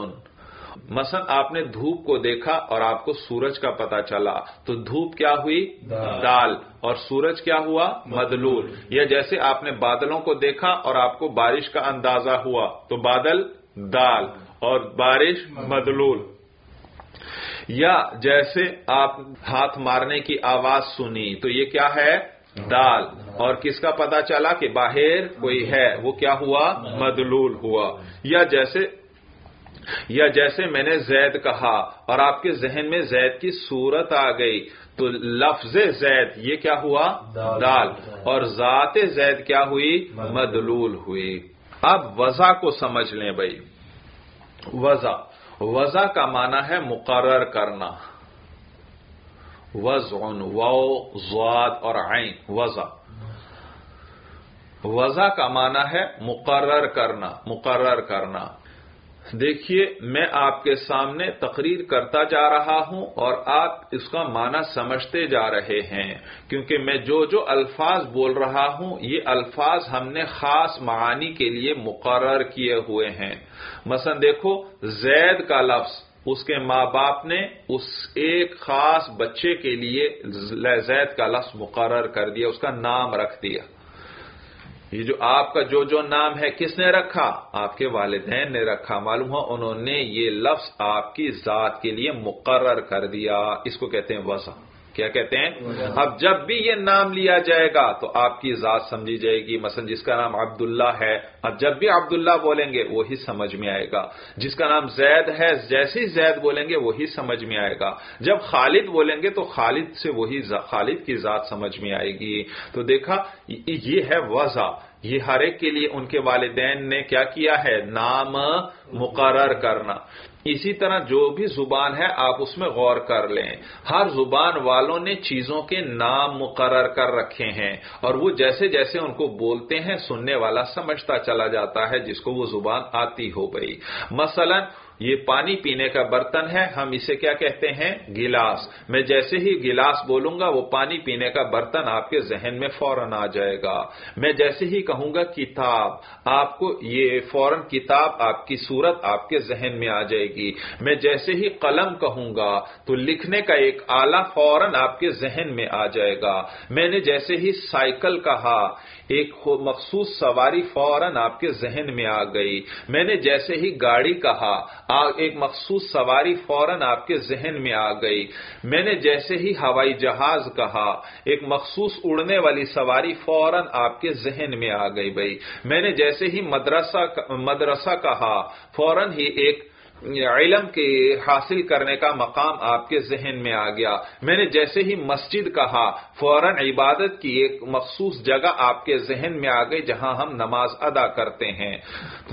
مثلا آپ نے دھوپ کو دیکھا اور آپ کو سورج کا پتا چلا تو دھوپ کیا ہوئی؟ دال۔ اور سورج کیا ہوا؟ مدلول۔ یا جیسے آپ نے بادلوں کو دیکھا اور آپ کو بارش کا اندازہ ہوا تو بادل دال اور بارش مدلول۔ یا جیسے آپ ہاتھ مارنے کی آواز سنی تو یہ کیا ہے؟ دال۔ اور کس کا پتا چلا کہ باہر کوئی ہے؟ وہ کیا ہوا؟ مدلول ہوا۔ یا جیسے یا جیسے میں نے زید کہا اور آپ کے ذہن میں زید کی صورت آ گئی تو لفظ زید یہ کیا ہوا؟ دال۔ اور ذات زید کیا ہوئی؟ مدلول۔ ہوئی۔ اب وضع کو سمجھ لیں بھائی۔ وضع۔ وضع کا معنی ہے مقرر کرنا۔ وضع و زواد اور عین۔ وضع۔ وضع کا معنی ہے مقرر کرنا مقرر کرنا۔ دیکھیے، میں آپ کے سامنے تقریر کرتا جا رہا ہوں اور آپ اس کا معنی سمجھتے جا رہے ہیں، کیونکہ میں جو جو الفاظ بول رہا ہوں، یہ الفاظ ہم نے خاص معانی کے لیے مقرر کیے ہوئے ہیں۔ مثلا دیکھو، زید کا لفظ، اس کے ماں باپ نے اس ایک خاص بچے کے لیے زید کا لفظ مقرر کر دیا، اس کا نام رکھ دیا۔ یہ جو آپ کا جو جو نام ہے، کس نے رکھا؟ آپ کے والدین نے رکھا، معلوم ہو انہوں نے یہ لفظ آپ کی ذات کے لیے مقرر کر دیا۔ اس کو کہتے ہیں وضع کیا کہتے ہیں؟ اب جب بھی یہ نام لیا جائے گا تو آپ کی ذات سمجھی جائے گی۔ مثلا جس کا نام عبداللہ ہے، اب جب بھی عبداللہ بولیں گے، وہی سمجھ میں آئے گا۔ جس کا نام زید ہے جیسے زید بولیں گے، وہی سمجھ میں آئے گا۔ جب خالد بولیں گے، تو خالد سے وہی خالد کی ذات سمجھ میں آئے گی۔ تو دیکھا، یہ ہے وضع۔ یہ ہر ایک کے لیے ان کے والدین نے کیا کیا ہے؟ نام مقرر کرنا۔ اسی طرح جو بھی زبان ہے، آپ اس میں غور کر لیں۔ ہر زبان والوں نے چیزوں کے نام مقرر کر رکھے ہیں اور وہ جیسے جیسے ان کو بولتے ہیں، سننے والا سمجھتا چلا جاتا ہے، جس کو وہ زبان آتی ہو گئی۔ مثلا یہ پانی پینے کا برتن ہے، ہم اسے کیا کہتے ہیں؟ گلاس۔ میں جیسے ہی گلاس بولوں گا، وہ پانی پینے کا برتن آپ کے ذہن میں فوراً آ جائے گا۔ میں جیسے ہی کہوں گا، کتاب۔ آپ کو یہ فوراً کتاب آپ کی صورت آپ کے ذہن میں آ جائے گی۔ میں جیسے ہی قلم کہوں گا، تو لکھنے کا ایک آلہ فوراً آپ کے ذہن میں آ جائے گا۔ میں نے جیسے ہی سائیکل کہا ایک مخصوص سواری فوراً آپ کے ذہن میں آ گئی۔ میں نے جیسے ہی گاڑی کہا ایک مخصوص سواری فوراً آپ کے ذہن میں آ گئی۔ میں نے جیسے ہی ہوائی جہاز کہا، ایک مخصوص اڑنے والی سواری فوراً آپ کے ذہن میں آ گئی بھائی میں نے جیسے ہی مدرسہ مدرسہ کہا، فوراً ہی ایک علم کے حاصل کرنے کا مقام آپ کے ذہن میں آ گیا۔ میں نے جیسے ہی مسجد کہا، فوراً عبادت کی ایک مخصوص جگہ آپ کے ذہن میں آ گئی جہاں ہم نماز ادا کرتے ہیں۔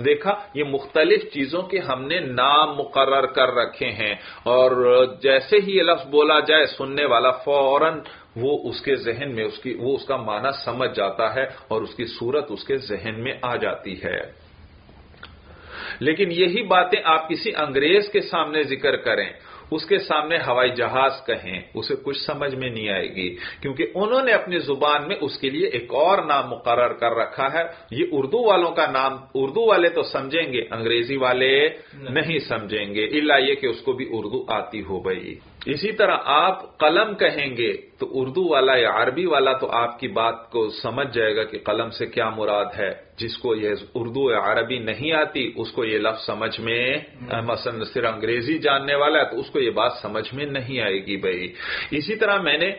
دیکھا، یہ مختلف چیزوں کے ہم نے نام مقرر کر رکھے ہیں۔ اور جیسے ہی یہ لفظ بولا جائے، سننے والا فوراً وہ اس کے ذہن میں، اس کی، وہ اس کا معنی سمجھ جاتا ہے اور اس کی صورت اس کے ذہن میں آ جاتی ہے۔ لیکن یہی باتیں آپ کسی انگریز کے سامنے ذکر کریں اس کے سامنے ہوائی جہاز کہیں اسے کچھ سمجھ میں نہیں آئے گی کیونکہ انہوں نے اپنی زبان میں اس کے لیے ایک اور نام مقرر کر رکھا ہے۔ یہ اردو والوں کا نام اردو والے تو سمجھیں گے انگریزی والے نہیں۔ سمجھیں گے اللہ یہ کہ اس کو بھی اردو آتی ہو بھائی۔ اسی طرح آپ قلم کہیں گے تو اردو والا یا عربی والا تو آپ کی بات کو سمجھ جائے گا کہ قلم سے کیا مراد ہے۔ جس کو یہ اردو یا عربی نہیں آتی اس کو یہ لفظ سمجھ میں مثلا صرف انگریزی جاننے والا ہے تو اس کو یہ بات سمجھ میں نہیں آئے گی بھائی۔ اسی طرح میں نے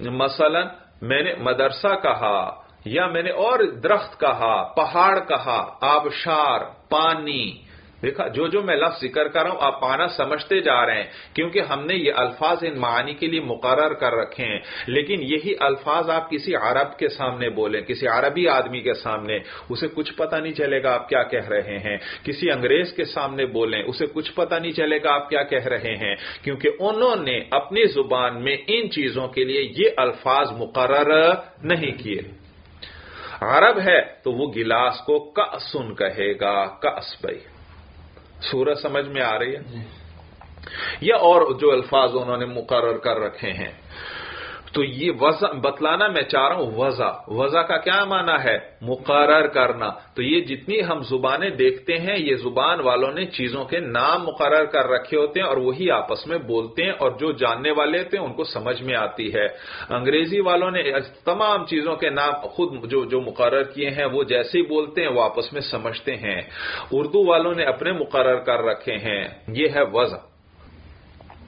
مثلا میں نے مدرسہ کہا یا میں نے اور درخت کہا پہاڑ کہا آبشار پانی دیکھا، جو جو میں لفظ ذکر کر رہا ہوں، آپ پانا سمجھتے جا رہے ہیں، کیونکہ ہم نے یہ الفاظ ان معانی کے لیے مقرر کر رکھے ہیں۔ لیکن یہی الفاظ آپ کسی عرب کے سامنے بولیں، کسی عربی آدمی کے سامنے، اسے کچھ پتہ نہیں چلے گا آپ کیا کہہ رہے ہیں۔ کسی انگریز کے سامنے بولیں، اسے کچھ پتہ نہیں چلے گا آپ کیا کہہ رہے ہیں۔ کیونکہ انہوں نے اپنی زبان میں ان چیزوں کے لیے یہ الفاظ مقرر نہیں کیے۔ عرب ہے تو وہ گلاس کو کسن کہے گا کس بھائی۔ سورج سمجھ میں آ رہی ہے جی۔ یا اور جو الفاظ انہوں نے مقرر کر رکھے ہیں تو یہ وضع بتلانا میں چاہ رہا ہوں، وضع. وضع کا کیا معنی ہے؟ مقرر کرنا. تو یہ جتنی ہم زبانیں دیکھتے ہیں، یہ زبان والوں نے چیزوں کے نام مقرر کر رکھے ہوتے ہیں اور وہی آپس میں بولتے ہیں اور جو جاننے والے ہوتے ہیں، ان کو سمجھ میں آتی ہے. انگریزی والوں نے تمام چیزوں کے نام خود جو جو مقرر کیے ہیں، وہ جیسے ہی بولتے ہیں، وہ آپس میں سمجھتے ہیں. اردو والوں نے اپنے مقرر کر رکھے ہیں. یہ ہے وضع.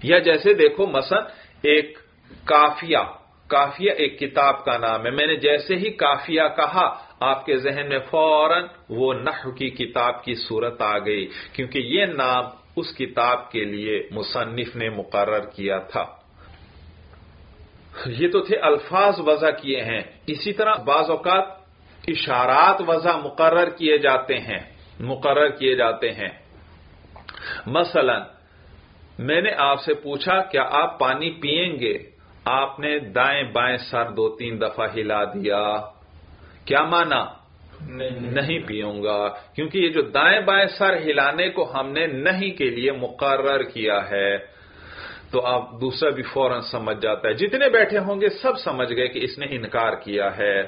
یا جیسے دیکھو، مثلا ایک کافیہ. کافیہ ایک کتاب کا نام ہے۔ میں نے جیسے ہی کافیہ کہا، آپ کے ذہن میں فوراً وہ نحو کی کتاب کی صورت آ گئی، کیونکہ یہ نام اس کتاب کے لیے مصنف نے مقرر کیا تھا۔ یہ تو تھے الفاظ وضع کیے ہیں۔ اسی طرح بعض اوقات اشارات وضع مقرر کیے جاتے ہیں، مقرر کیے جاتے ہیں۔ مثلا، میں نے آپ سے پوچھا، کیا آپ پانی پیئیں گے؟ آپ نے دائیں بائیں سر دو تین دفعہ ہلا دیا۔ کیا مانا؟ نہیں پیوں گا۔ کیونکہ یہ جو دائیں بائیں سر ہلانے کو ہم نے نہیں کے لیے مقرر کیا ہے۔ تو آپ دوسرا بھی فوراً سمجھ جاتا ہے۔ جتنے بیٹھے ہوں گے سب سمجھ گئے کہ اس نے انکار کیا ہے۔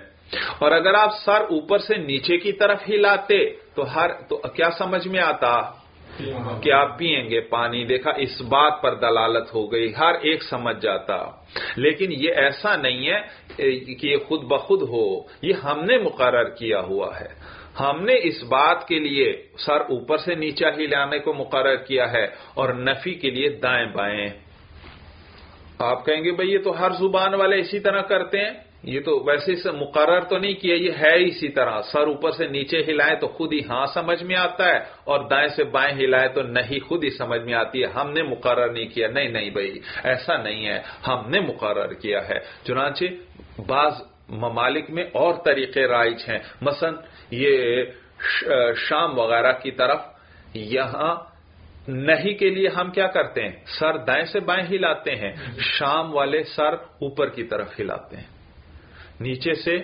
اور اگر آپ سر اوپر سے نیچے کی طرف ہلاتے تو ہر تو کیا سمجھ میں آتا؟ کہ آپ پیئیں گے پانی۔ دیکھا، اس بات پر دلالت ہو گئی۔ ہر ایک سمجھ جاتا۔ لیکن یہ ایسا نہیں ہے کہ یہ خود بخود ہو۔ یہ ہم نے مقرر کیا ہوا ہے۔ ہم نے اس بات کے لیے سر اوپر سے نیچا ہی لانے کو مقرر کیا ہے اور نفی کے لیے دائیں بائیں۔ آپ کہیں گے بھائی یہ تو ہر زبان والے اسی طرح کرتے ہیں۔ یہ تو ویسے سے مقرر تو نہیں کیا، یہ ہے اسی طرح۔ سر اوپر سے نیچے ہلائے تو خود ہی ہاں سمجھ میں آتا ہے اور دائیں سے بائیں ہلائے تو نہیں، خود ہی سمجھ میں آتی ہے۔ ہم نے مقرر نہیں کیا۔ نہیں نہیں بھائی، ایسا نہیں ہے۔ ہم نے مقرر کیا ہے۔ چنانچہ بعض ممالک میں اور طریقے رائج ہیں۔ مثلا یہ شام وغیرہ کی طرف یہاں نہیں کے لیے ہم کیا کرتے ہیں؟ سر دائیں سے بائیں ہلاتے ہیں۔ شام والے سر اوپر کی طرف ہلاتے ہیں۔ نیچے سے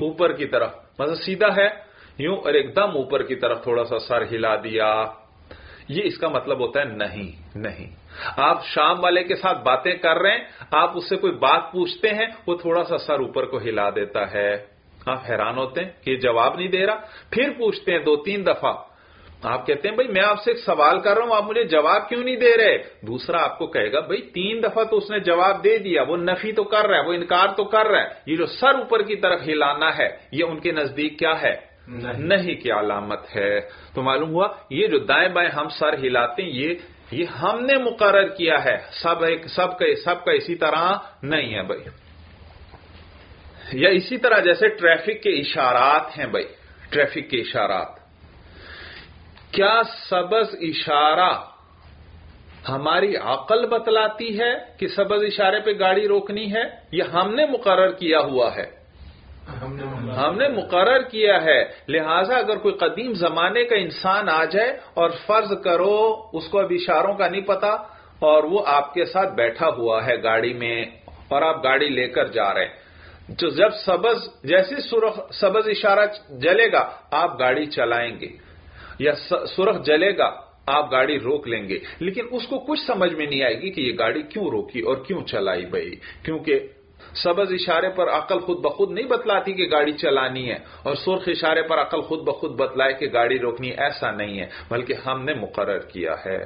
اوپر کی طرف۔ مطلب سیدھا ہے، یوں اور ایک دم اوپر کی طرف تھوڑا سا سر ہلا دیا۔ یہ اس کا مطلب ہوتا ہے نہیں نہیں۔ آپ شام والے کے ساتھ باتیں کر رہے ہیں، آپ اس سے کوئی بات پوچھتے ہیں، وہ تھوڑا سا سر اوپر کو ہلا دیتا ہے۔ آپ حیران ہوتے ہیں کہ یہ جواب نہیں دے رہا۔ پھر پوچھتے ہیں دو تین دفعہ۔ آپ کہتے ہیں بھائی میں آپ سے ایک سوال کر رہا ہوں آپ مجھے جواب کیوں نہیں دے رہے؟ دوسرا آپ کو کہے گا بھائی تین دفعہ تو اس نے جواب دے دیا وہ نفی تو کر رہا ہے وہ انکار تو کر رہا ہے۔ یہ جو سر اوپر کی طرف ہلانا ہے یہ ان کے نزدیک کیا ہے؟ نہیں۔ کی علامت ہے۔ تو معلوم ہوا یہ جو دائیں بائیں ہم سر ہلاتے ہیں یہ یہ ہم نے مقرر کیا ہے۔ سب ایک سب کا سب کا اسی طرح نہیں ہے بھائی۔ یا اسی طرح جیسے ٹریفک کے اشارات ہیں بھائی۔ ٹریفک کے اشارات۔ کیا سبز اشارہ ہماری عقل بتلاتی ہے کہ سبز اشارے پہ گاڑی روکنی ہے یہ ہم نے مقرر کیا ہوا ہے؟ ہم نے مقرر کیا ہے۔ لہذا اگر کوئی قدیم زمانے کا انسان آ جائے اور فرض کرو اس کو اب اشاروں کا نہیں پتا اور وہ آپ کے ساتھ بیٹھا ہوا ہے گاڑی میں اور آپ گاڑی لے کر جا رہے ہیں۔ جو جب سبز جیسی سبز اشارہ جلے گا آپ گاڑی چلائیں گے۔ یا سرخ جلے گا، آپ گاڑی روک لیں گے۔ لیکن اس کو کچھ سمجھ میں نہیں آئے گی کہ یہ گاڑی کیوں روکی اور کیوں چلائی بھائی کیونکہ سبز اشارے پر عقل خود بخود نہیں بتلاتی کہ گاڑی چلانی ہے اور سرخ اشارے پر عقل خود بخود بتلائے کہ گاڑی روکنی ایسا نہیں ہے، بلکہ ہم نے مقرر کیا ہے۔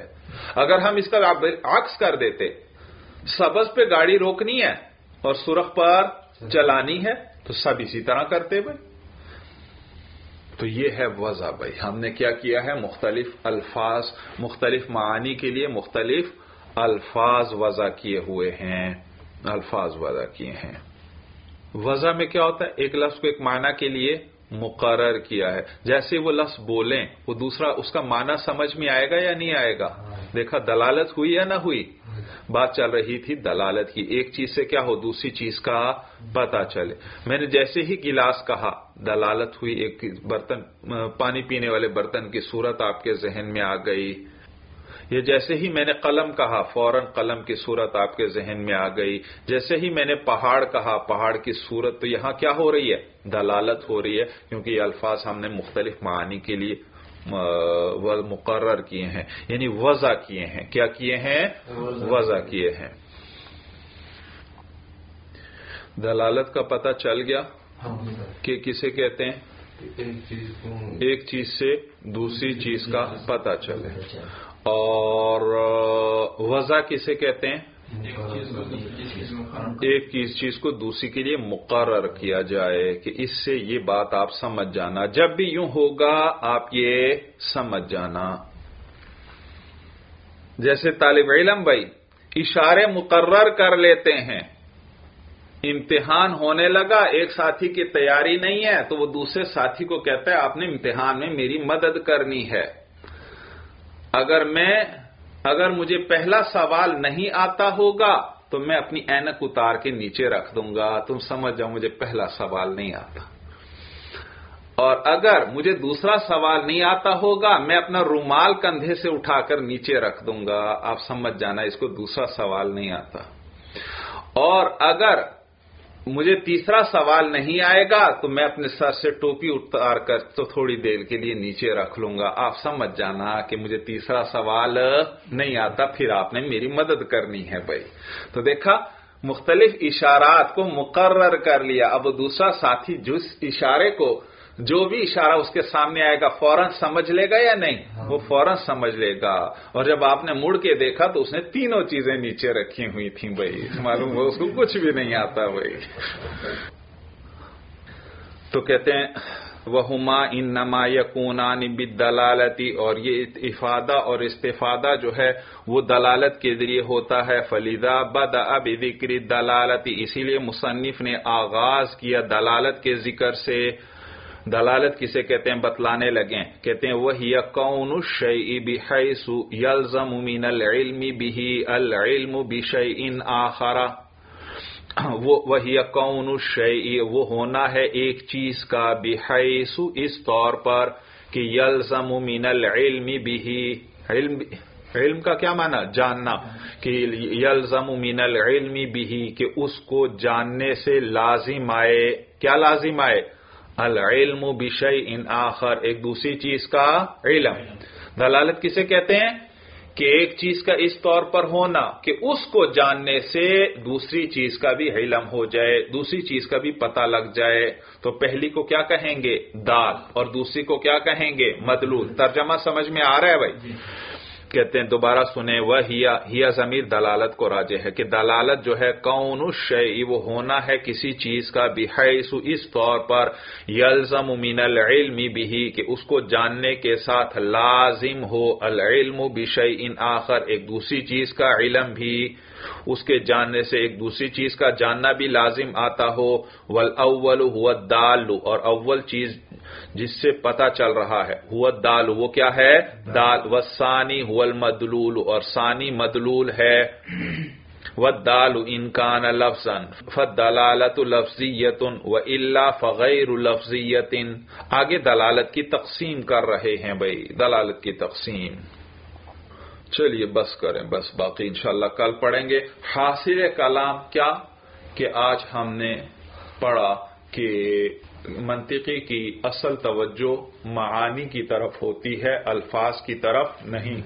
اگر ہم اس کا عکس کر دیتے، سبز پہ گاڑی روکنی ہے اور سرخ پر چلانی ہے، تو سب اسی طرح کرتے بھائی تو یہ ہے وضع بھائی۔ ہم نے کیا کیا ہے؟ مختلف الفاظ مختلف معانی کے لیے مختلف الفاظ وضع کیے ہوئے ہیں۔ الفاظ وضع کیے ہیں۔ وضع میں کیا ہوتا ہے؟ ایک لفظ کو ایک معنی کے لیے مقرر کیا ہے۔ جیسے وہ لفظ بولیں وہ دوسرا اس کا معنی سمجھ میں آئے گا یا نہیں آئے گا؟ دیکھا دلالت ہوئی یا نہ ہوئی؟ بات چل رہی تھی دلالت کی۔ ایک چیز سے کیا ہو، دوسری چیز کا پتا چلے۔ میں نے جیسے ہی گلاس کہا، دلالت ہوئی، ایک برتن، پانی پینے والے برتن کی صورت آپ کے ذہن میں آ گئی۔ یہ جیسے ہی میں نے قلم کہا، فوراً قلم کی صورت آپ کے ذہن میں آ گئی۔ جیسے ہی میں نے پہاڑ کہا، پہاڑ کی صورت تو یہاں کیا ہو رہی ہے؟ دلالت ہو رہی ہے، کیونکہ یہ الفاظ ہم نے مختلف معانی کے لیے مقرر کیے ہیں یعنی وضع کیے ہیں۔ کیا کیے ہیں؟ وضع کیے ہیں۔ دلالت کا پتہ چل گیا کہ کسے کہتے ہیں؟ ایک چیز سے دوسری چیز کا پتہ چلے۔ اور وضع کسے کہتے ہیں؟ ایک چیز چیز کو دوسری کے لیے مقرر کیا جائے کہ اس سے یہ بات آپ سمجھ جانا، جب بھی یوں ہوگا آپ یہ سمجھ جانا۔ جیسے طالب علم بھائی اشارے مقرر کر لیتے ہیں، امتحان ہونے لگا، ایک ساتھی کی تیاری نہیں ہے، تو وہ دوسرے ساتھی کو کہتا ہے، آپ نے امتحان میں میری مدد کرنی ہے۔ اگر میں اگر مجھے پہلا سوال نہیں آتا ہوگا تو میں اپنی اینک اتار کے نیچے رکھ دوں گا۔ تم سمجھ جاؤ مجھے پہلا سوال نہیں آتا۔ اور اگر مجھے دوسرا سوال نہیں آتا ہوگا، میں اپنا رومال کندھے سے اٹھا کر نیچے رکھ دوں گا۔ آپ سمجھ جانا، اس کو دوسرا سوال نہیں آتا۔ اور اگر مجھے تیسرا سوال نہیں آئے گا تو میں اپنے سر سے ٹوپی اتار کر تو تھوڑی دیر کے لیے نیچے رکھ لوں گا۔ آپ سمجھ جانا کہ مجھے تیسرا سوال نہیں آتا، پھر آپ نے میری مدد کرنی ہے بھائی۔ تو دیکھا، مختلف اشارات کو مقرر کر لیا۔ اب دوسرا ساتھی جس اشارے کو جو بھی اشارہ اس کے سامنے آئے گا فوراً سمجھ لے گا یا نہیں؟ ہاں۔ وہ فوراً سمجھ لے گا۔ اور جب آپ نے مڑ کے دیکھا تو اس نے تینوں چیزیں نیچے رکھی ہوئی تھیں بھائی۔ معلوم ہو اس کو کچھ بھی نہیں آتا بھائی۔ تو کہتے ہیں وہ ہما ان نما یقونان دلالتی اور یہ افادہ اور استفادہ جو ہے وہ دلالت کے ذریعے ہوتا ہے۔ فلیدہ بد اب ذکر دلالتی اسی لیے مصنف نے آغاز کیا دلالت کے ذکر سے۔ دلالت کسے کہتے ہیں؟ بتلانے لگے کہتے ہیں، وہی کون شعی بحیث یلزم من العلم به العلم بشیء آخر۔ وہی کون شعی وہ ہونا ہے ایک چیز کا بحیث اس طور پر کہ یلزم من العلم به علم علم کا کیا معنی؟ جاننا۔ کہ یلزم من العلم به کہ اس کو جاننے سے لازم آئے۔ کیا لازم آئے؟ العلم بشئی ان آخر، ایک دوسری چیز کا علم۔ دلالت کسے کہتے ہیں؟ کہ ایک چیز کا اس طور پر ہونا، کہ اس کو جاننے سے دوسری چیز کا بھی علم ہو جائے، دوسری چیز کا بھی پتہ لگ جائے۔ تو پہلی کو کیا کہیں گے؟ دال۔ اور دوسری کو کیا کہیں گے؟ مدلول۔ ترجمہ سمجھ میں آ رہا ہے بھائی؟ کہتے ہیں، دوبارہ سنیں، وہ ہیا ضمیر دلالت کو راجے ہے کہ دلالت جو ہے کون شعی وہ ہونا ہے کسی چیز کا، بحیث اس طور پر یلزم من العلم بھی کہ اس کو جاننے کے ساتھ لازم ہو العلم بشئی ان آخر۔ ایک دوسری چیز کا علم بھی، اس کے جاننے سے ایک دوسری چیز کا جاننا بھی لازم آتا ہو۔ والاول هو الدال، اور اول چیز جس سے پتا چل رہا ہے۔ ہوا دال، وہ کیا ہے؟ دال۔ و سانی المدلول، اور سانی مدلول ہے۔ و دال انکان لفظ فدلالت لفظیت و اللہ فغیر لفظیت آگے دلالت کی تقسیم کر رہے ہیں بھائی، دلالت کی تقسیم۔ چلیے، بس کریں، بس باقی انشاءاللہ کل پڑھیں گے۔ حاصل کلام کیا؟ کہ آج ہم نے پڑھا کہ منطقی کی اصل توجہ معانی کی طرف ہوتی ہے الفاظ کی طرف نہیں۔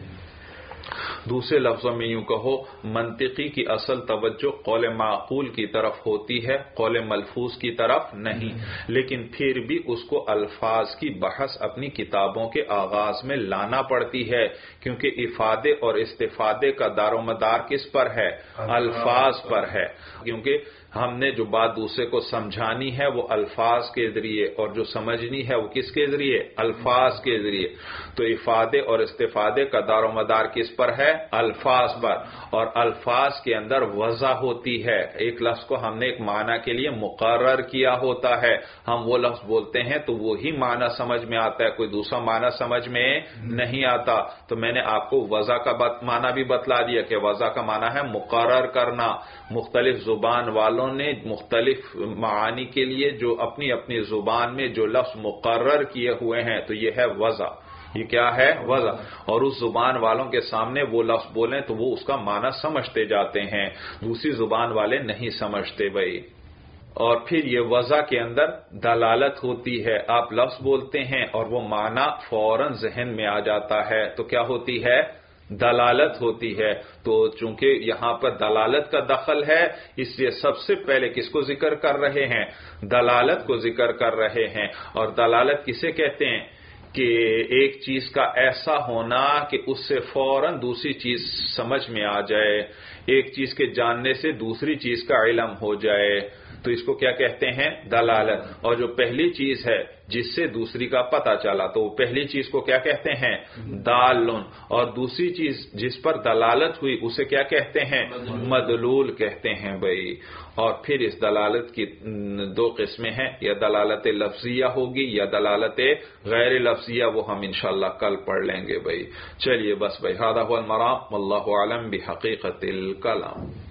دوسرے لفظوں میں یوں کہو منطقی کی اصل توجہ قول معقول کی طرف ہوتی ہے قول ملفوظ کی طرف نہیں۔ لیکن پھر بھی اس کو الفاظ کی بحث اپنی کتابوں کے آغاز میں لانا پڑتی ہے کیونکہ افادے اور استفادے کا دار و مدار کس پر ہے؟ الفاظ پر۔ ہے۔ کیونکہ ہم نے جو بات دوسرے کو سمجھانی ہے وہ الفاظ کے ذریعے، اور جو سمجھنی ہے وہ کس کے ذریعے؟ الفاظ کے ذریعے۔ تو افادے اور استفادے کا دار و مدار کس پر ہے؟ الفاظ پر۔ اور الفاظ کے اندر وضع ہوتی ہے۔ ایک لفظ کو ہم نے ایک معنی کے لیے مقرر کیا ہوتا ہے۔ ہم وہ لفظ بولتے ہیں تو وہی معنی سمجھ میں آتا ہے، کوئی دوسرا معنی سمجھ میں نہیں آتا۔ تو میں نے آپ کو وضع کا معنی بھی بتلا دیا کہ وضع کا معنی ہے مقرر کرنا۔ مختلف زبان والوں نے مختلف معانی کے لیے جو اپنی اپنی زبان میں جو لفظ مقرر کیے ہوئے ہیں، تو یہ ہے وضع۔ یہ کیا ہے؟ وضع۔ اور اس زبان والوں کے سامنے وہ لفظ بولیں تو وہ اس کا معنی سمجھتے جاتے ہیں۔ دوسری زبان والے نہیں سمجھتے بھائی۔ اور پھر یہ وضع کے اندر دلالت ہوتی ہے۔ آپ لفظ بولتے ہیں اور وہ معنی فوراً ذہن میں آ جاتا ہے۔ تو کیا ہوتی ہے؟ دلالت ہوتی ہے۔ تو چونکہ یہاں پر دلالت کا دخل ہے، اس لیے سب سے پہلے کس کو ذکر کر رہے ہیں؟ دلالت کو ذکر کر رہے ہیں۔ اور دلالت کسے کہتے ہیں؟ کہ ایک چیز کا ایسا ہونا کہ اس سے فوراً دوسری چیز سمجھ میں آ جائے۔ ایک چیز کے جاننے سے دوسری چیز کا علم ہو جائے۔ تو اس کو کیا کہتے ہیں؟ دلالت۔ اور جو پہلی چیز ہے جس سے دوسری کا پتہ چلا، تو وہ پہلی چیز کو کیا کہتے ہیں؟ دالن۔ اور دوسری چیز جس پر دلالت ہوئی، اسے کیا کہتے ہیں؟ مدلول کہتے ہیں بھائی۔ اور پھر اس دلالت کی دو قسمیں ہیں، یا دلالت لفظیہ ہوگی یا دلالت غیر لفظیہ، وہ ہم انشاءاللہ کل پڑھ لیں گے بھائی۔ چلیے بس بھائی ہادہ المرام۔ اللہ عالم بحقیقت الکلام۔